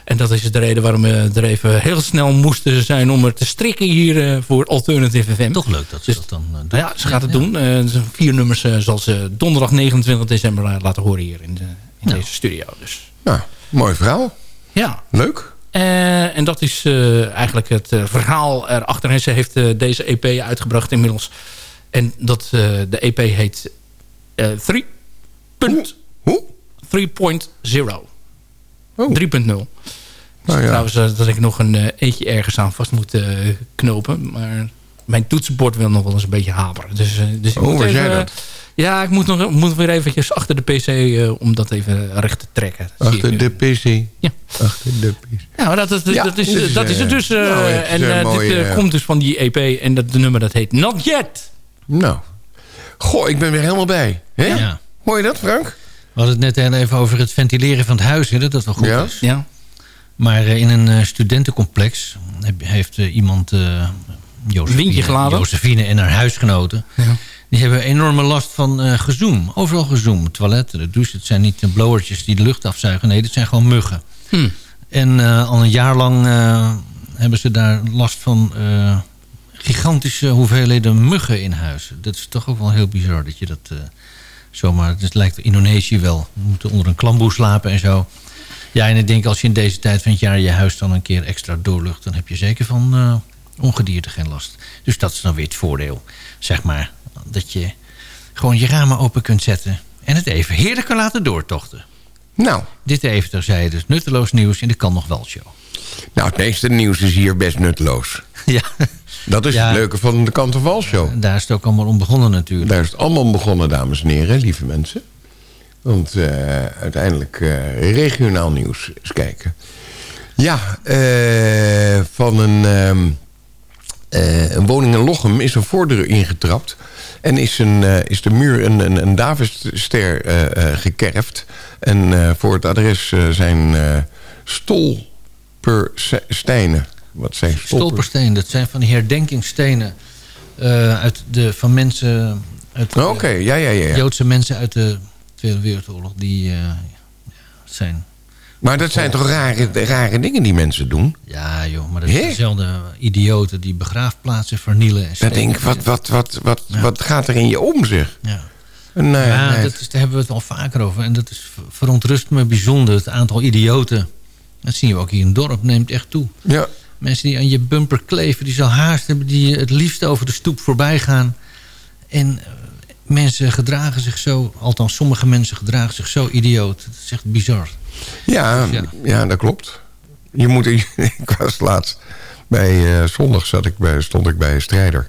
S9: En dat is de reden waarom we er even heel snel moesten zijn... om er te strikken hier voor Alternative FM.
S10: Toch leuk dat ze dat dan uh,
S9: doen. Ja, ze gaat het doen. Uh, vier nummers uh, zal ze donderdag 29 december laten horen hier in, de, in ja. deze studio. Dus.
S7: Ja, mooi verhaal.
S9: Ja.
S7: Leuk.
S9: en dat is eigenlijk het verhaal erachter. En ze heeft deze EP uitgebracht inmiddels. En dat, de EP heet 3.
S7: Hoe?
S9: 3.0. Oh. 3.0. Dus oh, ja. Trouwens uh, dat ik nog een uh, eentje ergens aan vast moet uh, knopen. Maar mijn toetsenbord wil nog wel eens een beetje haperen. Dus, dus
S7: oh, was jij dat?
S9: Ja, ik moet, nog, moet weer eventjes achter de pc om dat even recht te trekken. Dat
S7: achter de pc?
S9: Ja.
S7: Achter de pc.
S9: Ja, dat, is, ja, dat, is, dat is het dus. Nou, het en dit komt dus van die EP. En dat de nummer dat heet Not Yet.
S7: Nou. Goh, ik ben weer helemaal bij. Hè?
S10: Ja.
S7: Hoor je dat, Frank?
S10: We hadden het net even over het ventileren van het huis. Hè, dat dat wel goed
S7: ja.
S10: is.
S9: Ja.
S10: Maar uh, in een uh, studentencomplex heeft uh, iemand... Josephine, Josephine en haar huisgenoten...
S9: Ja.
S10: Die hebben enorme last van gezoem. Overal gezoem. Toiletten, de douche. Het zijn niet de blowertjes die de lucht afzuigen. Nee, dit zijn gewoon muggen.
S9: Hm.
S10: En al een jaar lang hebben ze daar last van gigantische hoeveelheden muggen in huis. Dat is toch ook wel heel bizar dat je dat zomaar. Het dus lijkt Indonesië wel. We moeten onder een klamboe slapen en zo. Ja, en ik denk als je in deze tijd van het jaar je huis dan een keer extra doorlucht... dan heb je zeker van uh, ongedierte geen last. Dus dat is dan weer het voordeel. Zeg maar dat je gewoon je ramen open kunt zetten... en het even heerlijk kan laten doortochten.
S7: Nou.
S10: Dit even terzijde. Dus nutteloos nieuws in de Kan Nog Wel Show.
S7: Nou, het meeste nieuws is hier best nutteloos.
S10: Ja.
S7: Dat is ja, het leuke van de Kant Show.
S10: Daar is het ook allemaal om begonnen natuurlijk.
S7: Daar is het allemaal om begonnen, dames en heren, lieve mensen. Want uh, uiteindelijk uh, regionaal nieuws eens kijken. Ja, uh, van een, een woning in Lochem is een voordeur ingetrapt. En is, een, is de muur een, een, een Davidster gekerfd. En voor het adres zijn stolperstenen wat zijn
S10: stolperstenen? Dat zijn van die herdenkingsstenen uh, uit de, van mensen... Uit
S7: Oké, okay, ja, ja, ja,
S10: Joodse mensen uit de Tweede Wereldoorlog. Die uh, zijn...
S7: Maar dat zijn toch rare, rare dingen die mensen doen?
S10: Ja, joh, maar dat zijn dezelfde idioten die begraafplaatsen vernielen. En
S7: dat denk ik, wat, wat, wat, wat, ja. wat gaat er in je om, zeg?
S10: Ja.
S7: Nee,
S10: ja,
S7: nee.
S10: Dat is, daar hebben we het al vaker over. En dat is, verontrust me bijzonder. Het aantal idioten, dat zien we ook hier in het dorp, neemt echt toe.
S7: Ja.
S10: Mensen die aan je bumper kleven, die zo haast hebben... die het liefst over de stoep voorbij gaan. En uh, mensen gedragen zich zo... althans sommige mensen gedragen zich zo idioot. Het is echt bizar.
S7: Ja, dus ja. ja. dat klopt. Je moet, ik was laatst bij uh, zondag zat ik bij, stond ik bij een strijder.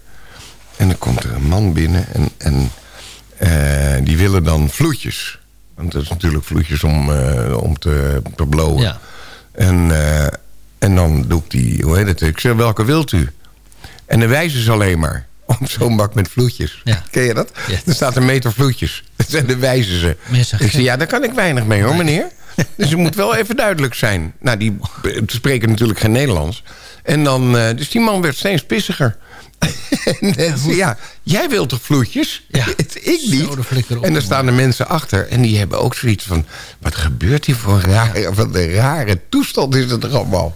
S7: En dan komt er een man binnen en, en uh, die willen dan vloedjes. Want dat is natuurlijk vloedjes om, om te, te blowen.
S10: Ja.
S7: En en dan doe ik die, hoe heet het? Ik zeg, welke wilt u? En dan wijzen ze alleen maar. Op zo'n bak met vloedjes.
S10: Ja.
S7: Ken je dat? Er staat een meter vloedjes. En dan wijzen ze.
S10: Mensen
S7: ik zeg, ja, daar kan ik weinig mee hoor, meneer. dus het moet wel even duidelijk zijn. Nou, die spreken natuurlijk geen Nederlands. En dan, uh, dus die man werd steeds pissiger. en ja, jij wilt toch vloedjes?
S10: Ja.
S7: ik niet. En dan staan er mensen achter. En die hebben ook zoiets van... Wat gebeurt hier voor een rare, wat een rare toestand is het er allemaal.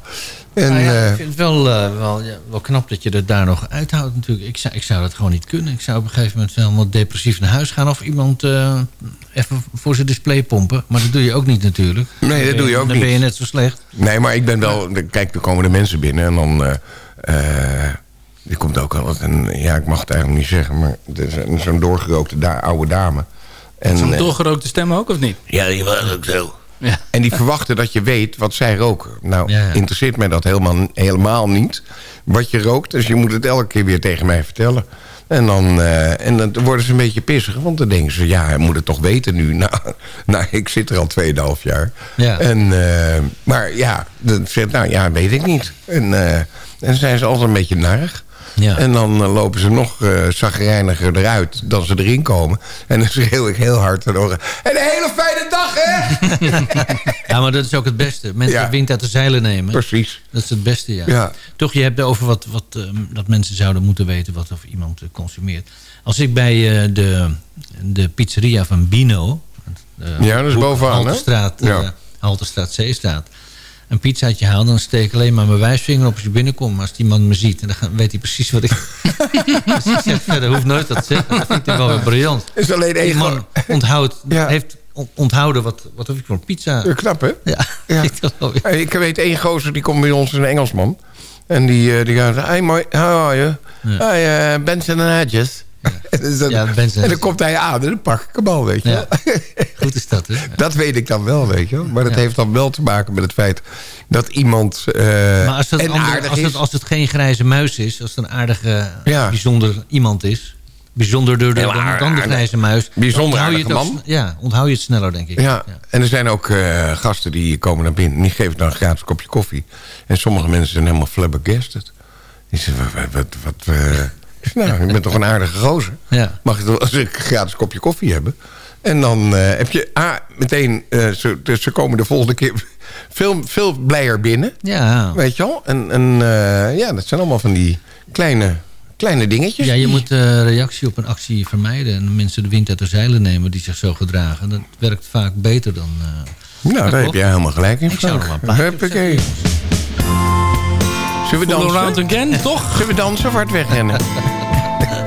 S7: En,
S10: nou ja,
S7: uh,
S10: ik vind het wel, uh, wel, ja, wel knap dat je er daar nog uithoudt natuurlijk. Ik zou, ik zou dat gewoon niet kunnen. Ik zou op een gegeven moment helemaal depressief naar huis gaan... of iemand uh, even voor zijn display pompen. Maar dat doe je ook niet natuurlijk.
S7: Nee, dat doe je ook
S10: dan
S7: niet.
S10: Dan ben je net zo slecht.
S7: Nee, maar ik ben wel... Kijk, er komen de mensen binnen en dan... er komt ook al een... Ja, ik mag het eigenlijk niet zeggen... maar zo'n doorgerookte da oude dame.
S9: Zo'n doorgerookte stem ook, of niet?
S7: Ja, die was ook zo.
S9: Ja.
S7: En die verwachten dat je weet wat zij roken. Nou,
S10: Ja, ja.
S7: interesseert mij dat helemaal, helemaal niet. Wat je rookt. Dus je moet het elke keer weer tegen mij vertellen. En dan, eh, en dan worden ze een beetje pissig. Want dan denken ze, ja, hij moet het toch weten nu. Nou, nou ik zit er al 2,5 jaar.
S10: Ja.
S7: En, eh, maar ja, dan zegt, nou ja, weet ik niet. En, eh, en dan zijn ze altijd een beetje narig.
S10: Ja.
S7: En dan eh, lopen ze nog eh zagrijniger eruit dan ze erin komen. En dan schreeuw ik heel hard. En, dan, en een hele fijne dag, hè?
S10: Ja, maar dat is ook het beste. Mensen
S7: Ja.
S10: wind uit de zeilen nemen.
S7: Precies.
S10: Dat is het beste, ja.
S7: Ja.
S10: Toch, je hebt over wat, wat eh, dat mensen zouden moeten weten... wat of iemand eh, consumeert. Als ik bij de, de pizzeria van Bino... eh,
S7: Ja, dat is bovenaan, hè?
S10: Halterstraat,
S7: Ja.
S10: Halterstraat C staat... een pizzaatje haal, dan steek ik alleen maar mijn wijsvinger op als je binnenkomt. Maar als die man me ziet, en dan weet hij precies wat ik... dus ik zeg verder, hoeft nooit dat te zeggen. Dat vind ik wel weer briljant.
S7: Is alleen
S10: Die
S7: één
S10: man onthoudt, heeft on- onthouden wat, wat heb ik voor een pizza...
S7: Ja, knap, hè?
S10: Ja,
S7: Ja.
S10: ik dat
S7: weet één gozer, die komt bij ons, een Engelsman. En die, eh, die gaat, hey, mooi, how are you? Hey, uh, Benson and Hedges. Dus dan-
S10: Ja, Benson
S7: en dan komt hij aan en dan pak ik hem al, weet je
S10: Ja. Goed is dat, hè?
S7: Dat weet ik dan wel, weet je. Maar dat heeft dan wel te maken met het feit dat iemand eh
S10: Maar als
S7: en aardig
S10: als, als het geen grijze muis is, als het een aardige, bijzonder iemand is... dan,
S7: Heel aardig,
S10: dan de grijze muis...
S7: Bijzonder
S10: onthoud je
S7: aardige man.
S10: Ja, onthoud je het sneller, denk ik.
S7: Ja, en er zijn ook eh, gasten die komen naar binnen. En die geven dan een gratis kopje koffie. En sommige mensen zijn helemaal flabbergasted. Die zeggen, wat... wat, wat eh, nou, je bent toch een aardige gozer?
S10: Ja.
S7: Mag ik toch als ik een gratis kopje koffie hebben? En dan eh, heb je ah, meteen... eh, ze, dus ze komen de volgende keer veel, veel blijer binnen.
S10: Ja.
S7: Weet je wel? En, en eh, ja, dat zijn allemaal van die kleine, kleine dingetjes.
S10: Ja, je
S7: die-
S10: moet reactie op een actie vermijden... en mensen de wind uit de zeilen nemen die zich zo gedragen. Dat werkt vaak beter dan...
S7: Nou, daar heb jij helemaal gelijk in.
S10: Ik zou wel een plaatje.
S7: Zullen we dansen?
S9: around again, toch?
S7: Zullen we dansen of hard wegrennen?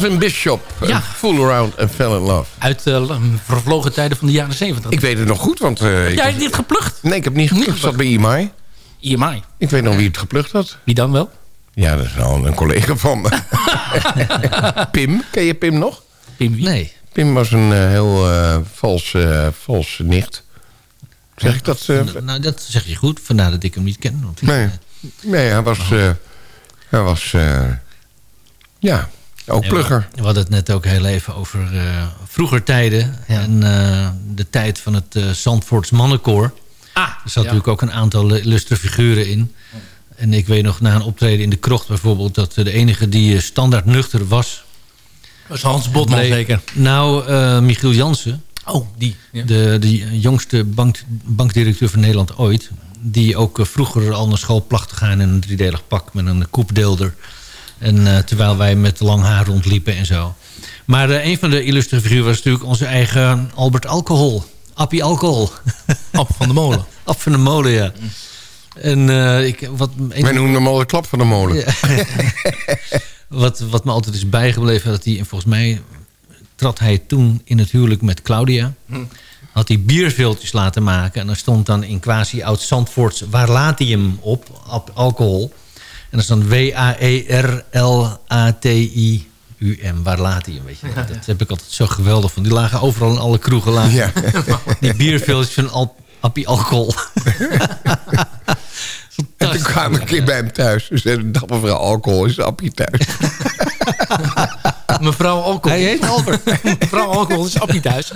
S7: Kelvin Bishop.
S9: Ja.
S7: eh, Fool Around and Fell in Love.
S9: Uit uh, vervlogen tijden van de jaren 70.
S7: Ik weet het nog goed, want... Uh,
S9: Jij hebt niet geplukt?
S7: Nee, ik heb niet geplukt. Ik zat bij IMI.
S9: IMI?
S7: Ik weet nog wie het geplukt had.
S9: Wie dan wel?
S7: Ja, dat is nou een collega van me. Pim, ken je Pim nog?
S9: Pim wie?
S10: Nee.
S7: Pim was een uh, heel uh, vals, uh, vals nicht. Zeg ik dat?
S10: nou, dat zeg je goed. Vandaar dat ik hem niet ken. Want
S7: nee. nee, hij was... hij was ja, ook plugger.
S10: We hadden het net ook heel even over vroeger tijden. Ja. En de tijd van het Zandvoorts mannenkoor.
S9: Ah,
S10: er zat ja. natuurlijk ook een aantal illustre figuren in. En ik weet nog na een optreden in de krocht bijvoorbeeld... dat de enige die standaard nuchter was...
S9: was Hans Botman
S10: bleek,
S9: zeker?
S10: Nou, uh, Michiel Jansen.
S9: Oh, die.
S10: Ja. De, de jongste bank, bankdirecteur van Nederland ooit. Die ook uh, vroeger al naar school placht te gaan in een driedelig pak... met een koepdeelder. En uh, terwijl wij met lang haar rondliepen en zo. Maar een van de illustre figuren was natuurlijk onze eigen Albert Alcohol. Appie Alcohol.
S9: App van de molen.
S10: App van de molen, ja. En, uh, ik, wat,
S7: een... Wij hem al de klap van de molen. Ja.
S10: wat, wat me altijd is bijgebleven... dat hij, volgens mij trad hij toen in het huwelijk met Claudia. Had hij bierveeltjes laten maken. En er stond dan in quasi oud-Zandvoorts... waar laat hij hem op? Alcohol. En dat is dan W-A-E-R-L-A-T-I... UM, waar laat hij hem, weet je. Ja, dat ja. heb ik altijd zo geweldig van. Die lagen overal in alle kroegen lagen. Ja. Die bierveeltjes van al, appie alcohol.
S7: en toen kwam ik een keer bij hem thuis. Dus zei, dapper mevrouw alcohol is appie thuis.
S9: mevrouw alcohol.
S10: Hij heet Albert.
S9: mevrouw alcohol is appie thuis.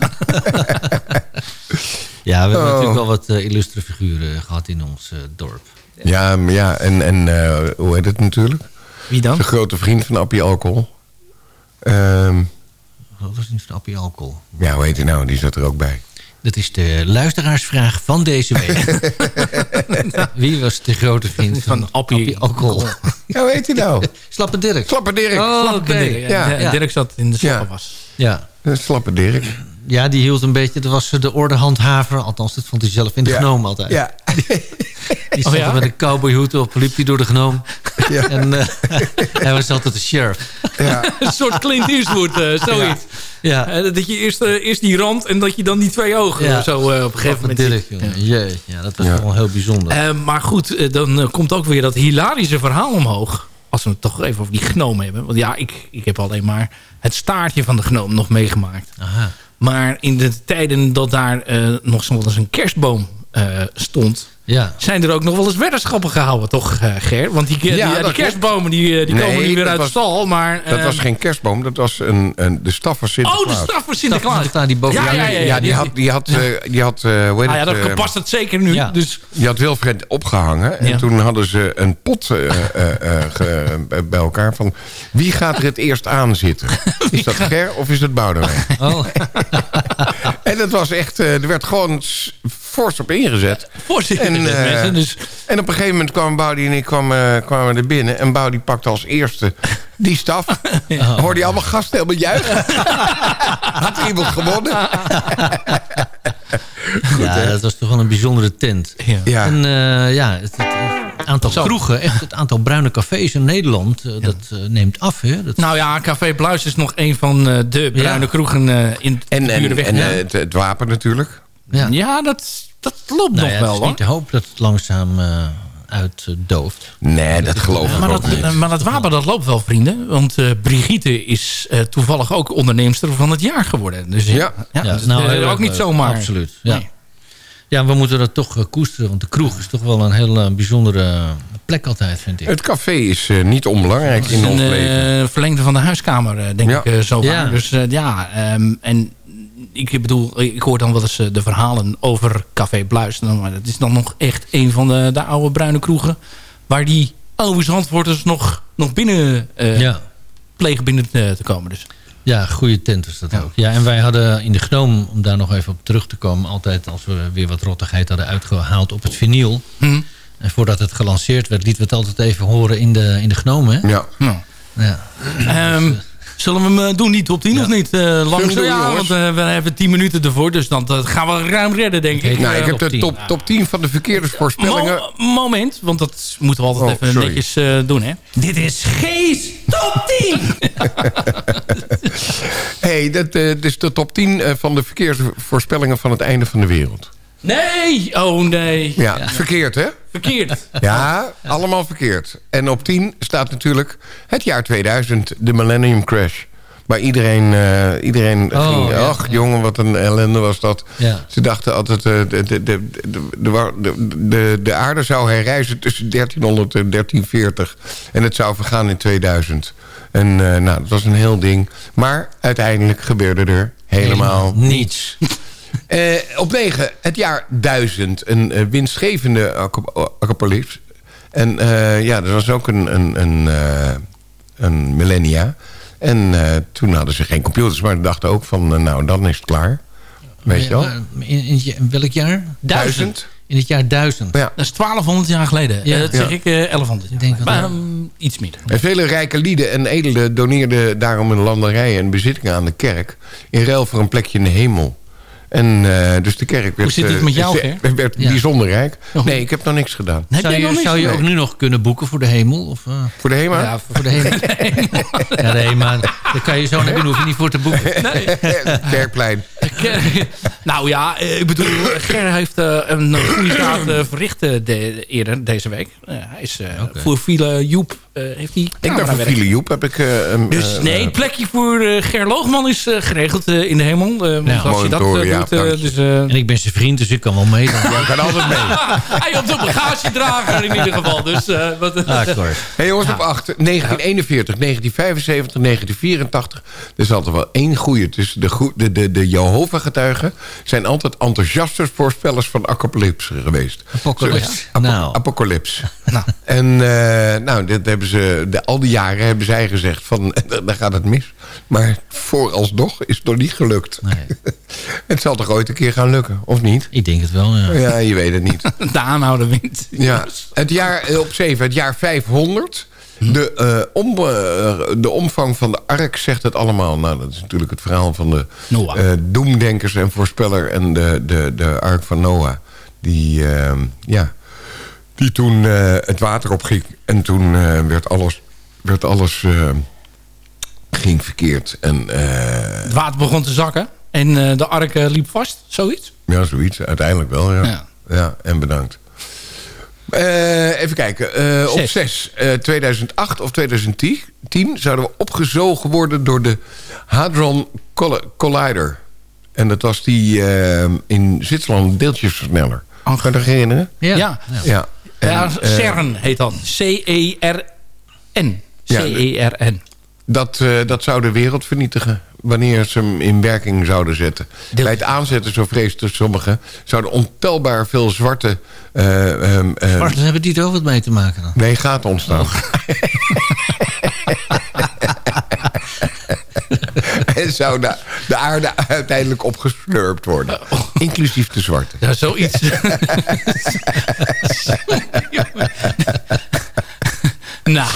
S10: ja, we hebben oh. natuurlijk wel wat uh, illustre figuren gehad in ons uh, dorp.
S7: Ja, maar ja en, en uh, hoe heet het natuurlijk?
S9: Wie dan?
S7: De grote vriend van appie alcohol. Um,
S10: Wat was niet van Appie Alcohol?
S7: Ja, hoe heet hij nou? Die zat er ook bij.
S10: Dat is de luisteraarsvraag van deze week. Wie was de grote vriend van, van Appie, Appie Alcohol?
S7: Ja, hoe heet hij nou?
S10: Slappe Dirk.
S7: Slappe Dirk.
S10: Oh,
S9: Slappe
S10: okay.
S9: Dirk. Ja. Dirk zat in de slappenwas.
S10: Ja.
S7: ja. Slappe Dirk.
S10: Ja, die hield een beetje... Dat was de ordehandhaver. Althans, dat vond hij zelf in de
S7: ja.
S10: gnoom altijd.
S7: Ja.
S10: Die stond oh, ja? met een cowboyhoed op, liep hij door de gnoom. Ja. En uh, hij was altijd de sheriff.
S9: Ja. een soort Clint Eastwood, uh, zoiets. Ja. Uh, dat je eerst, eerst die rand en dat je dan die twee ogen ja. zo op een gegeven moment...
S10: Ja. ja, dat was ja. wel heel bijzonder.
S9: maar goed, dan komt ook weer dat hilarische verhaal omhoog. Als we het toch even over die gnoom hebben. Want ja, ik, ik heb alleen maar het staartje van de gnoom nog meegemaakt.
S10: Aha.
S9: Maar in de tijden dat daar nog zo eens een kerstboom stond...
S10: Ja.
S9: Zijn er ook nog wel eens weddenschappen gehouden, toch, uh, Ger? Want die,
S7: ja,
S9: die, die kerstbomen die, die
S7: nee,
S9: komen niet weer uit
S7: was,
S9: de stal. Maar,
S7: uh, dat was geen kerstboom, dat was een, een, de staf van Sinterklaas.
S9: Oh, de staf van Sinterklaas.
S10: Staf die boven
S9: ja, ja, ja,
S7: ja, die had... Die had, uh, die had uh, hoe heet
S9: ah, ja,
S7: dat
S9: het, past het zeker nu.
S10: Ja.
S9: Dus.
S7: Die had Wilfred opgehangen. En toen hadden ze een pot ge, bij elkaar van... Wie gaat er het eerst aan zitten? Is dat Ger of is het Boudewijn?
S10: Oh.
S7: en het was echt... er werd gewoon fors op ingezet.
S9: Fors en, uh, mensen, dus.
S7: en op een gegeven moment kwamen Boudi en ik kwamen, uh, kwamen er binnen. En Boudi pakte als eerste die staf. ja. Hoorde je allemaal gasten helemaal juichen. Had er iemand gewonnen.
S10: Goed, ja, dat was toch wel een bijzondere tent.
S9: Ja.
S7: ja.
S10: En uh, ja, het, het aantal Zo. kroegen, echt het aantal bruine cafés in Nederland, uh, ja. dat uh, neemt af. Hè? Dat...
S9: Nou ja, Café Bluis is nog een van de bruine kroegen in
S7: en, en, en het, het wapen natuurlijk.
S9: Ja, ja dat, dat loopt
S10: nou
S9: nog
S10: ja,
S9: wel.
S10: Het is
S9: hoor.
S10: niet te hopen dat het langzaam uh, uitdooft.
S7: Nee, dat geloof ik
S9: maar
S7: ook
S9: dat,
S7: niet.
S9: Maar dat wapen dat loopt wel, vrienden. Want uh, Brigitte is uh, toevallig ook onderneemster van het jaar geworden. Dus
S7: ja,
S9: ja, ja dus nou, ook niet zomaar.
S10: Absoluut, ja. Nee. Ja, we moeten dat toch koesteren. Want de kroeg is toch wel een heel bijzondere plek altijd, vind ik.
S7: Het café is uh, niet onbelangrijk in ons leven.
S9: Een verlengde van de huiskamer, denk
S7: ja.
S9: ik, zo
S10: ja.
S9: Dus ja, um, en ik bedoel, ik hoor dan wel eens de verhalen over Café Bluis. Maar dat is dan nog echt een van de, de oude bruine kroegen... waar die oude zandwoorders nog, nog binnen uh,
S10: ja.
S9: plegen binnen te, te komen. Dus.
S10: Ja, goede tent was dat ja. ook. Ja, en wij hadden in de Gnoom, om daar nog even op terug te komen... altijd als we weer wat rottigheid hadden uitgehaald op het vinyl...
S9: Hmm.
S10: en voordat het gelanceerd werd, lieten we het altijd even horen in de, in de Gnoom, hè?
S7: Ja.
S9: Nou.
S10: ja.
S9: Um, Zullen we hem eh, doen, die top 10 of niet? Langs,
S7: doen,
S9: ja, want eh, we hebben 10 minuten ervoor. Dus dan gaan we ruim redden, denk ik.
S7: Nou, ik heb de top, top 10 van de verkeersvoorspellingen.
S9: Mo- moment, want dat moeten we altijd
S7: Oh,
S9: even
S7: sorry.
S9: netjes doen, hè? Dit is Gees Top 10!
S7: hey, dat dit is de top 10 eh, van de verkeersvoorspellingen van het einde van de wereld.
S9: Nee! Oh, nee.
S7: Ja, verkeerd hè?
S9: Verkeerd.
S7: Ja, allemaal verkeerd. En op 10 staat natuurlijk het jaar 2000, de Millennium Crash. Maar iedereen, iedereen ging... Ach, jongen, wat een ellende was dat. Ze dachten altijd... De, de, de, de, de, aarde zou herreizen tussen 1300 en 1340. En het zou vergaan in 2000. En nou, dat was een heel ding. Maar uiteindelijk gebeurde er helemaal, helemaal niets. Eh, op 9, het jaar 1000. Een eh, winstgevende apocalypse. En eh, ja, dat was ook een, een, een, eh, een millennia. En eh, toen hadden ze geen computers, maar dachten ook van... nou, dan is het klaar. Weet je wel?
S10: In, in, in welk jaar?
S9: Duizend.
S10: In het jaar 1000.
S7: Ja.
S9: Dat is 1200 jaar geleden.
S10: Ja.
S9: Dat zeg
S7: Ja.
S9: ik eh 1100 jaar.
S10: denk dat
S9: maar iets meer.
S7: En vele rijke lieden en edelen doneerden daarom hun landerijen en bezittingen aan de kerk... in ruil voor een plekje in de hemel. En eh, dus de kerk werd,
S9: zit het
S7: eh,
S9: met jou,
S7: ze-
S9: Ger?
S7: werd
S10: Ja.
S7: bijzonder rijk. Nee, ik heb nog niks gedaan.
S9: Heb
S10: Zou
S9: nog
S10: je,
S9: niks?
S10: zou je ook nu nog kunnen boeken voor de hemel? Of, eh,
S7: Voor de HEMA?
S10: ja, voor de hemel. ja, nee, maar daar kan je zo naar binnen, hoef je niet voor te boeken.
S9: Nee.
S7: Kerkplein.
S9: nou ja, eh, ik bedoel, Ger heeft eh, een goede daad eh, verricht eh, de- eerder deze week. Eh, hij is eh, voor File Joep eh, heeft hij
S7: Ik ben voor Joep heb ik... eh,
S9: Dus
S7: eh,
S9: nee, het plekje voor eh, Ger Loogman is eh, geregeld eh, in de hemel. Eh, want
S10: Ja.
S9: als
S7: Mooi
S9: je dat eh,
S7: ja,
S9: eh, dus, eh,
S10: En ik ben zijn vriend, dus ik kan wel mee. Dan.
S7: Ja, kan altijd mee.
S9: hij op de bagagedrager in ieder geval. Dus, eh, wat,
S10: Akkoord.
S7: Hey jongens, op 8. 1941, 1975, 1984. Er is altijd wel één goeie. Dus de, de, de, de Jehovah-getuigen zijn altijd enthousiaste voorspellers van apocalypse geweest.
S10: Apocalypse. Nou.
S7: Apocalypse.
S9: Nou.
S7: En eh, nou, dit hebben ze, de, al die jaren hebben zij gezegd van, daar gaat het mis. Maar vooralsnog is het nog niet gelukt.
S10: Nee.
S7: het zal toch ooit een keer gaan lukken, of niet?
S10: Ik denk het wel, ja.
S7: Ja, je weet het niet.
S9: de aanhouder wint.
S7: Ja, het jaar op 7, het jaar 500. De, eh, om, eh, de omvang van de ark zegt het allemaal. Nou, dat is natuurlijk het verhaal van de eh, doemdenkers en voorspeller... en de, de, de ark van Noah. Die, ja, die toen eh, het water opging. En toen eh, werd alles, werd alles eh, ging verkeerd. En eh,
S9: Het water begon te zakken. En eh, de ark liep vast, zoiets.
S7: ja, zoiets. Uiteindelijk wel, ja.
S9: Ja.
S7: Ja, en bedankt. Eh, even kijken. Eh, op
S9: Zes.
S7: 6, 2008 of 2010 10 zouden we opgezogen worden door de Hadron Coll- Collider. En dat was die in Zwitserland deeltjesversneller. Kan je dat herinneren?
S10: Ja.
S9: Ja.
S7: Ja. En,
S9: Ja,
S7: eh,
S9: CERN heet dan. C-E-R-N.
S7: Ja,
S9: C-E-R-N.
S7: dat, eh, dat zou de wereld vernietigen. Wanneer ze hem in werking zouden zetten.
S9: Deel-
S7: Bij het aanzetten, zo vreesden sommigen... zouden ontelbaar veel zwarte... eh, ehm, eh,
S10: Maar daar hebben die er ook wat mee te maken dan?
S7: Nee, gaat ontstaan. en zou de, de aarde uiteindelijk opgeslurpt worden. Inclusief de zwarte.
S9: Ja, zoiets. nou,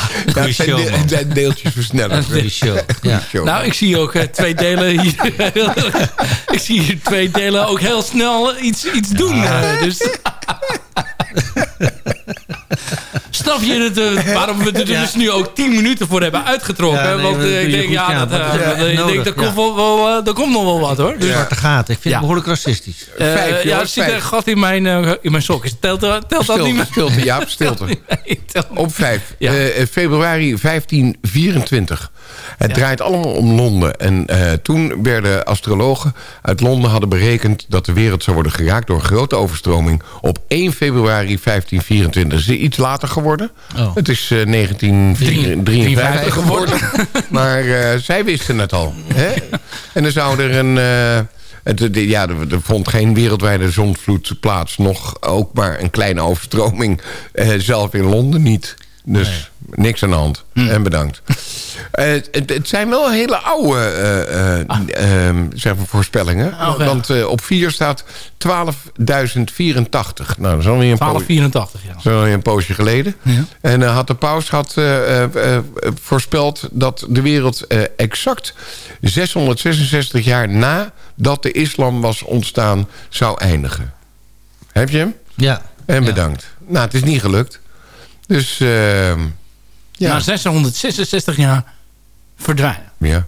S10: show,
S7: de-
S10: man.
S7: het zijn deeltjes versnellers.
S10: Goeie show. Ja.
S7: Show.
S9: nou, ik zie ook eh, twee delen hier. ik zie hier twee delen ook heel snel iets, iets doen. eh, dus... Snap je het, eh, waarom we er dus nu ook 10 minuten voor hebben uitgetrokken?
S10: Ja, nee,
S9: Want eh, ik denk,
S10: goed,
S9: ja, dat, eh, ik denk,
S10: ja.
S9: komt wel, wel, eh, er komt nog wel wat hoor. Dus,
S10: Zwarte gaten. Ik vind
S9: Ja.
S10: het behoorlijk racistisch.
S9: eh,
S7: Vijf,
S9: ja, er zit een gat in mijn, eh, in mijn sok. Is- Telt, dat- telt dat niet meer?
S7: stilte, ja, stilte.
S9: Nee,
S7: Op 5.
S9: Ja.
S7: februari 1524. Het draait allemaal om Londen. En eh, toen werden astrologen uit Londen hadden berekend... dat de wereld zou worden geraakt door een grote overstroming... op 1 februari 1524. Is het iets later geworden.
S10: Oh.
S7: Het is eh, 1953 geworden. maar eh, zij wisten het al. Hè? En dan zou er een... ja, er, er vond geen wereldwijde zonvloed plaats. Nog ook maar een kleine overstroming. eh, zelf in Londen niet. Dus niks aan de hand. En bedankt. Eh, het, het zijn wel hele oude eh, eh, ehm, zeg maar voorspellingen.
S9: Oké.
S7: Want op 4 staat 12.084. Nou, dat is alweer een, poos,
S9: 1284, ja.
S7: dat is alweer een poosje geleden.
S9: Ja.
S7: En had de paus had, voorspeld dat de wereld exact 666 jaar nadat de islam was ontstaan zou eindigen. Heb je hem?
S10: Ja.
S7: En
S10: Ja.
S7: bedankt. Nou, het is niet gelukt. Dus ehm, ja.
S9: Na 666 jaar verdwijnen.
S7: Ja.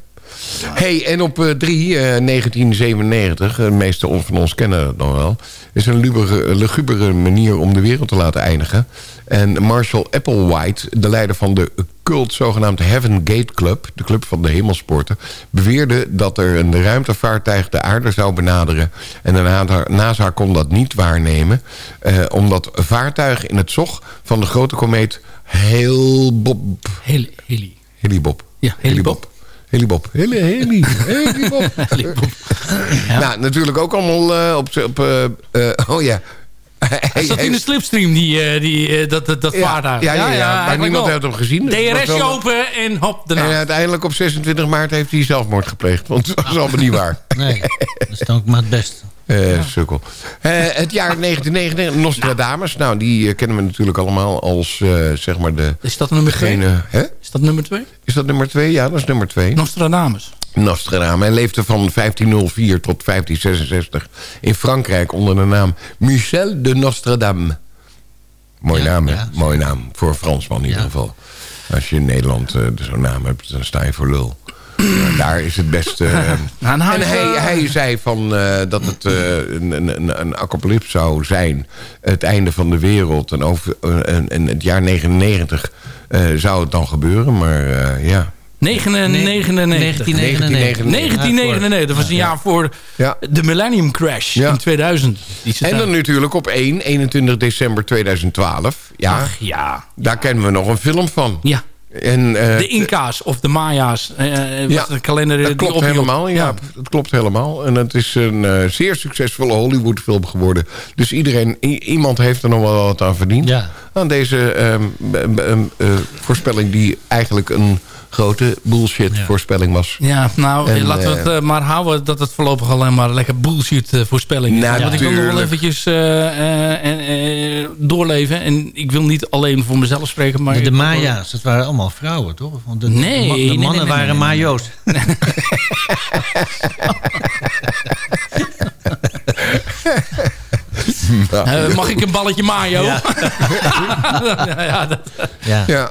S7: Hey, en op eh, 3, eh, 1997, de meeste van ons kennen het nog wel... is een lugubere manier om de wereld te laten eindigen. En Marshall Applewhite, de leider van de cult zogenaamd Heaven Gate Club... de club van de hemelspoorten... beweerde dat er een ruimtevaartuig de aarde zou benaderen... en de NASA- kon dat niet waarnemen... eh, omdat vaartuigen in het zog van de grote komeet heel Bob...
S9: Heli. Heli.
S7: Helibob.
S9: Ja, Helibob.
S7: Helibob. Heli, heli, helibob. Nou, natuurlijk ook allemaal eh, op... z'n- op eh, eh, oh ja.
S9: Hij zat in de slipstream, die, eh, die, eh, dat, dat, dat
S7: Ja,
S9: vaartuig.
S7: ja, ja, ja, maar niemand heeft hem gezien,
S9: DRS
S7: wel-
S9: open en hop,
S7: En
S9: daarna.
S7: uiteindelijk op 26 maart heeft hij zelfmoord gepleegd. Want dat is allemaal niet waar.
S10: Nee, dat is dan ook maar het beste.
S7: Eh, Sukkel. Eh, het jaar 1999, Nostradamus. Nou, die kennen we natuurlijk allemaal als, eh, zeg maar, de...
S9: Is dat nummer twee?
S7: degene- Hè?
S9: Is dat nummer twee?
S7: Is dat nummer twee? Ja, dat is nummer twee.
S9: Nostradamus.
S7: Nostradamus. Hij leefde van 1504 tot 1566 in Frankrijk onder de naam Michel de Nostradame. Mooi
S10: Ja,
S7: naam, hè?
S10: ja,
S7: Mooi naam. Voor een Fransman in ieder geval. Als je in Nederland eh, zo'n naam hebt, dan sta je voor lul. Ja, daar is het beste. eh,
S9: Nou, nou,
S7: en hij,
S9: eh,
S7: hij zei van, dat het een, een, een, apocalyps zou zijn. Het einde van de wereld. En, over, en, en het jaar 99 eh, zou het dan gebeuren. Maar ja.
S9: 1999.
S10: 1999.
S9: 1999, dat was een jaar voor
S7: Ja.
S9: de Millennium Crash
S7: Ja.
S9: in 2000. Die zit
S7: En dan natuurlijk op 1, 21 december 2012. Ja,
S9: Ach, ja.
S7: daar kennen we nog een film van.
S9: Ja.
S7: En, eh,
S9: De Inca's of de Maya's. eh
S7: Ja,
S9: de kalender
S7: dat klopt helemaal, ja. Dat klopt helemaal. En het is een zeer succesvolle Hollywood-film geworden. Dus iedereen, iemand heeft er nog wel wat aan verdiend.
S10: Ja.
S7: Aan deze eh, voorspelling die eigenlijk een grote bullshit-voorspelling was.
S9: Ja, nou,
S7: En,
S9: laten we het eh, maar houden dat het voorlopig alleen maar lekker bullshit eh, voorspelling is.
S7: Nou,
S9: Want ik wil nog wel eventjes eh, eh, eh, eh, doorleven. En ik wil niet alleen voor mezelf spreken, maar...
S10: De, de Maya's, dat waren allemaal vrouwen, toch? Want de,
S9: Nee,
S10: de, ma- de
S9: nee, nee,
S10: mannen
S9: nee,
S10: waren
S9: nee, nee.
S10: Mayo's.
S9: Eh, mag ik een balletje mayo?
S10: Ja.
S9: Ja, ja, dat-
S10: Ja,
S7: Ja.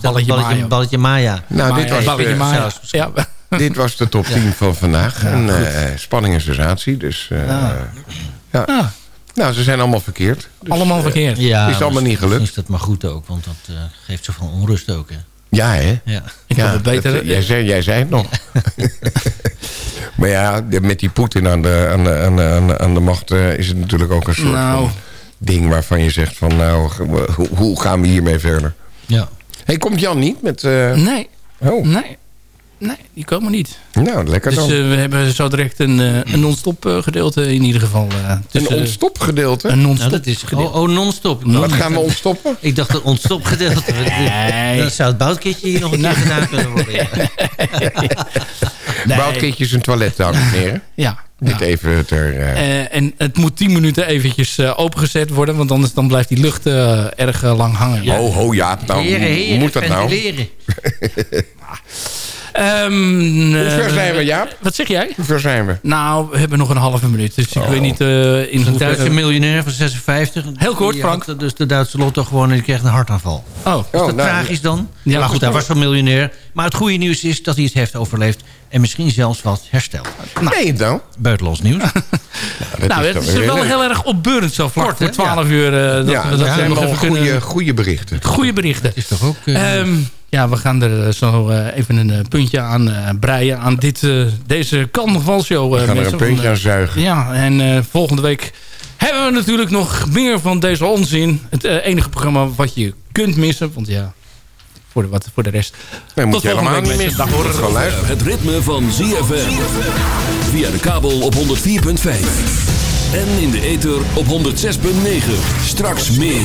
S9: balletje
S10: balletje,
S9: mayo.
S10: balletje Maya.
S7: Nou, dit was,
S9: balletje
S7: de,
S9: mayo.
S10: saus.
S9: Ja.
S7: dit was de top 10 van vandaag. en, eh, spanning en sensatie. Dus eh, ja.
S9: Ja,
S7: Nou, ze zijn allemaal verkeerd. Dus,
S9: allemaal verkeerd.
S10: Ja,
S7: Is allemaal niet gelukt.
S10: is dat maar goed ook, want dat eh, geeft zoveel onrust ook. Hè.
S7: Ja, hè?
S10: Ja.
S9: Ik
S7: ja,
S9: het beter...
S7: dat- jij, zei, jij zei het nog. maar ja, met die Poetin aan de, aan de, aan de, aan de, aan de macht... eh, is het natuurlijk ook een soort
S9: Nou.
S7: van ding waarvan je zegt van... nou, hoe, hoe gaan we hiermee verder?
S10: ja.
S7: hey, komt Jan niet met... eh,
S9: Nee,
S7: oh,
S9: nee. Nee, die komen niet.
S7: nou, lekker
S9: Dus
S7: dan.
S9: eh, we hebben zo direct een, eh, een non-stop eh, gedeelte in ieder geval. eh,
S7: een
S9: tussen-
S7: ontstop gedeelte?
S9: Een
S10: Nou,
S9: non-stop
S10: is
S9: gedeelte.
S10: oh, oh, non-stop.
S7: Wat gaan we ontstoppen?
S10: Ik dacht een ontstop gedeelte.
S9: Nee.
S10: Dan zou het boudkitje hier nog een keer gedaan kunnen worden. ja.
S9: Nee.
S7: Bouwkitjes en toilet, dames en heren.
S9: Ja.
S7: Dit
S9: ja.
S7: even ter... eh,
S9: Eh, en het moet 10 minuten eventjes eh, opengezet worden. Want anders dan blijft die lucht eh, erg lang hangen.
S7: Ho, ho, ja. Nou,
S10: heren,
S7: hoe
S10: heren,
S7: moet dat nou?
S9: Ehm,
S7: Hoe ver
S9: eh,
S7: zijn we, Jaap?
S9: Wat zeg jij?
S7: Hoe ver zijn we?
S9: Nou, we hebben nog een halve minuut. Dus ik weet niet eh in
S10: Een. Duitse miljonair van 56.
S9: Heel kort,
S10: Die
S9: Frank.
S10: had dus de Duitse lotto gewoon en die kreeg een hartaanval.
S9: Oh,
S10: Is dat
S7: nou,
S10: tragisch dan?
S9: Ja,
S10: maar goed, hij was wel miljonair. Maar het goede nieuws is dat hij het heeft overleefd. En misschien zelfs wat hersteld.
S7: Nee, het nou?
S10: Buitenlands nieuws.
S7: Dat
S9: nou, het is
S7: weer
S9: wel heel erg opbeurend zo vlak
S10: Kort,
S9: voor
S10: hè?
S9: 12 uur. eh, dat
S7: Ja,
S9: we
S7: dat
S9: dat
S7: zijn wel goede, goede berichten.
S9: Goede berichten.
S10: is toch ook... eh,
S9: Ehm, ja, we gaan er eh, zo eh, even een eh, puntje aan eh, breien aan dit, eh, deze carnavalshow.
S7: We gaan er een puntje aan zuigen.
S9: Ja, en eh, volgende week hebben we natuurlijk nog meer van deze onzin. Het enige programma wat je kunt missen. Want ja, voor de, wat, voor de rest.
S7: Nee, moet
S9: Tot
S7: je helemaal niet missen.
S9: Dag.
S5: Het ritme van ZFM. Via de kabel op 104.5. En in de ether op 106.9. Straks meer.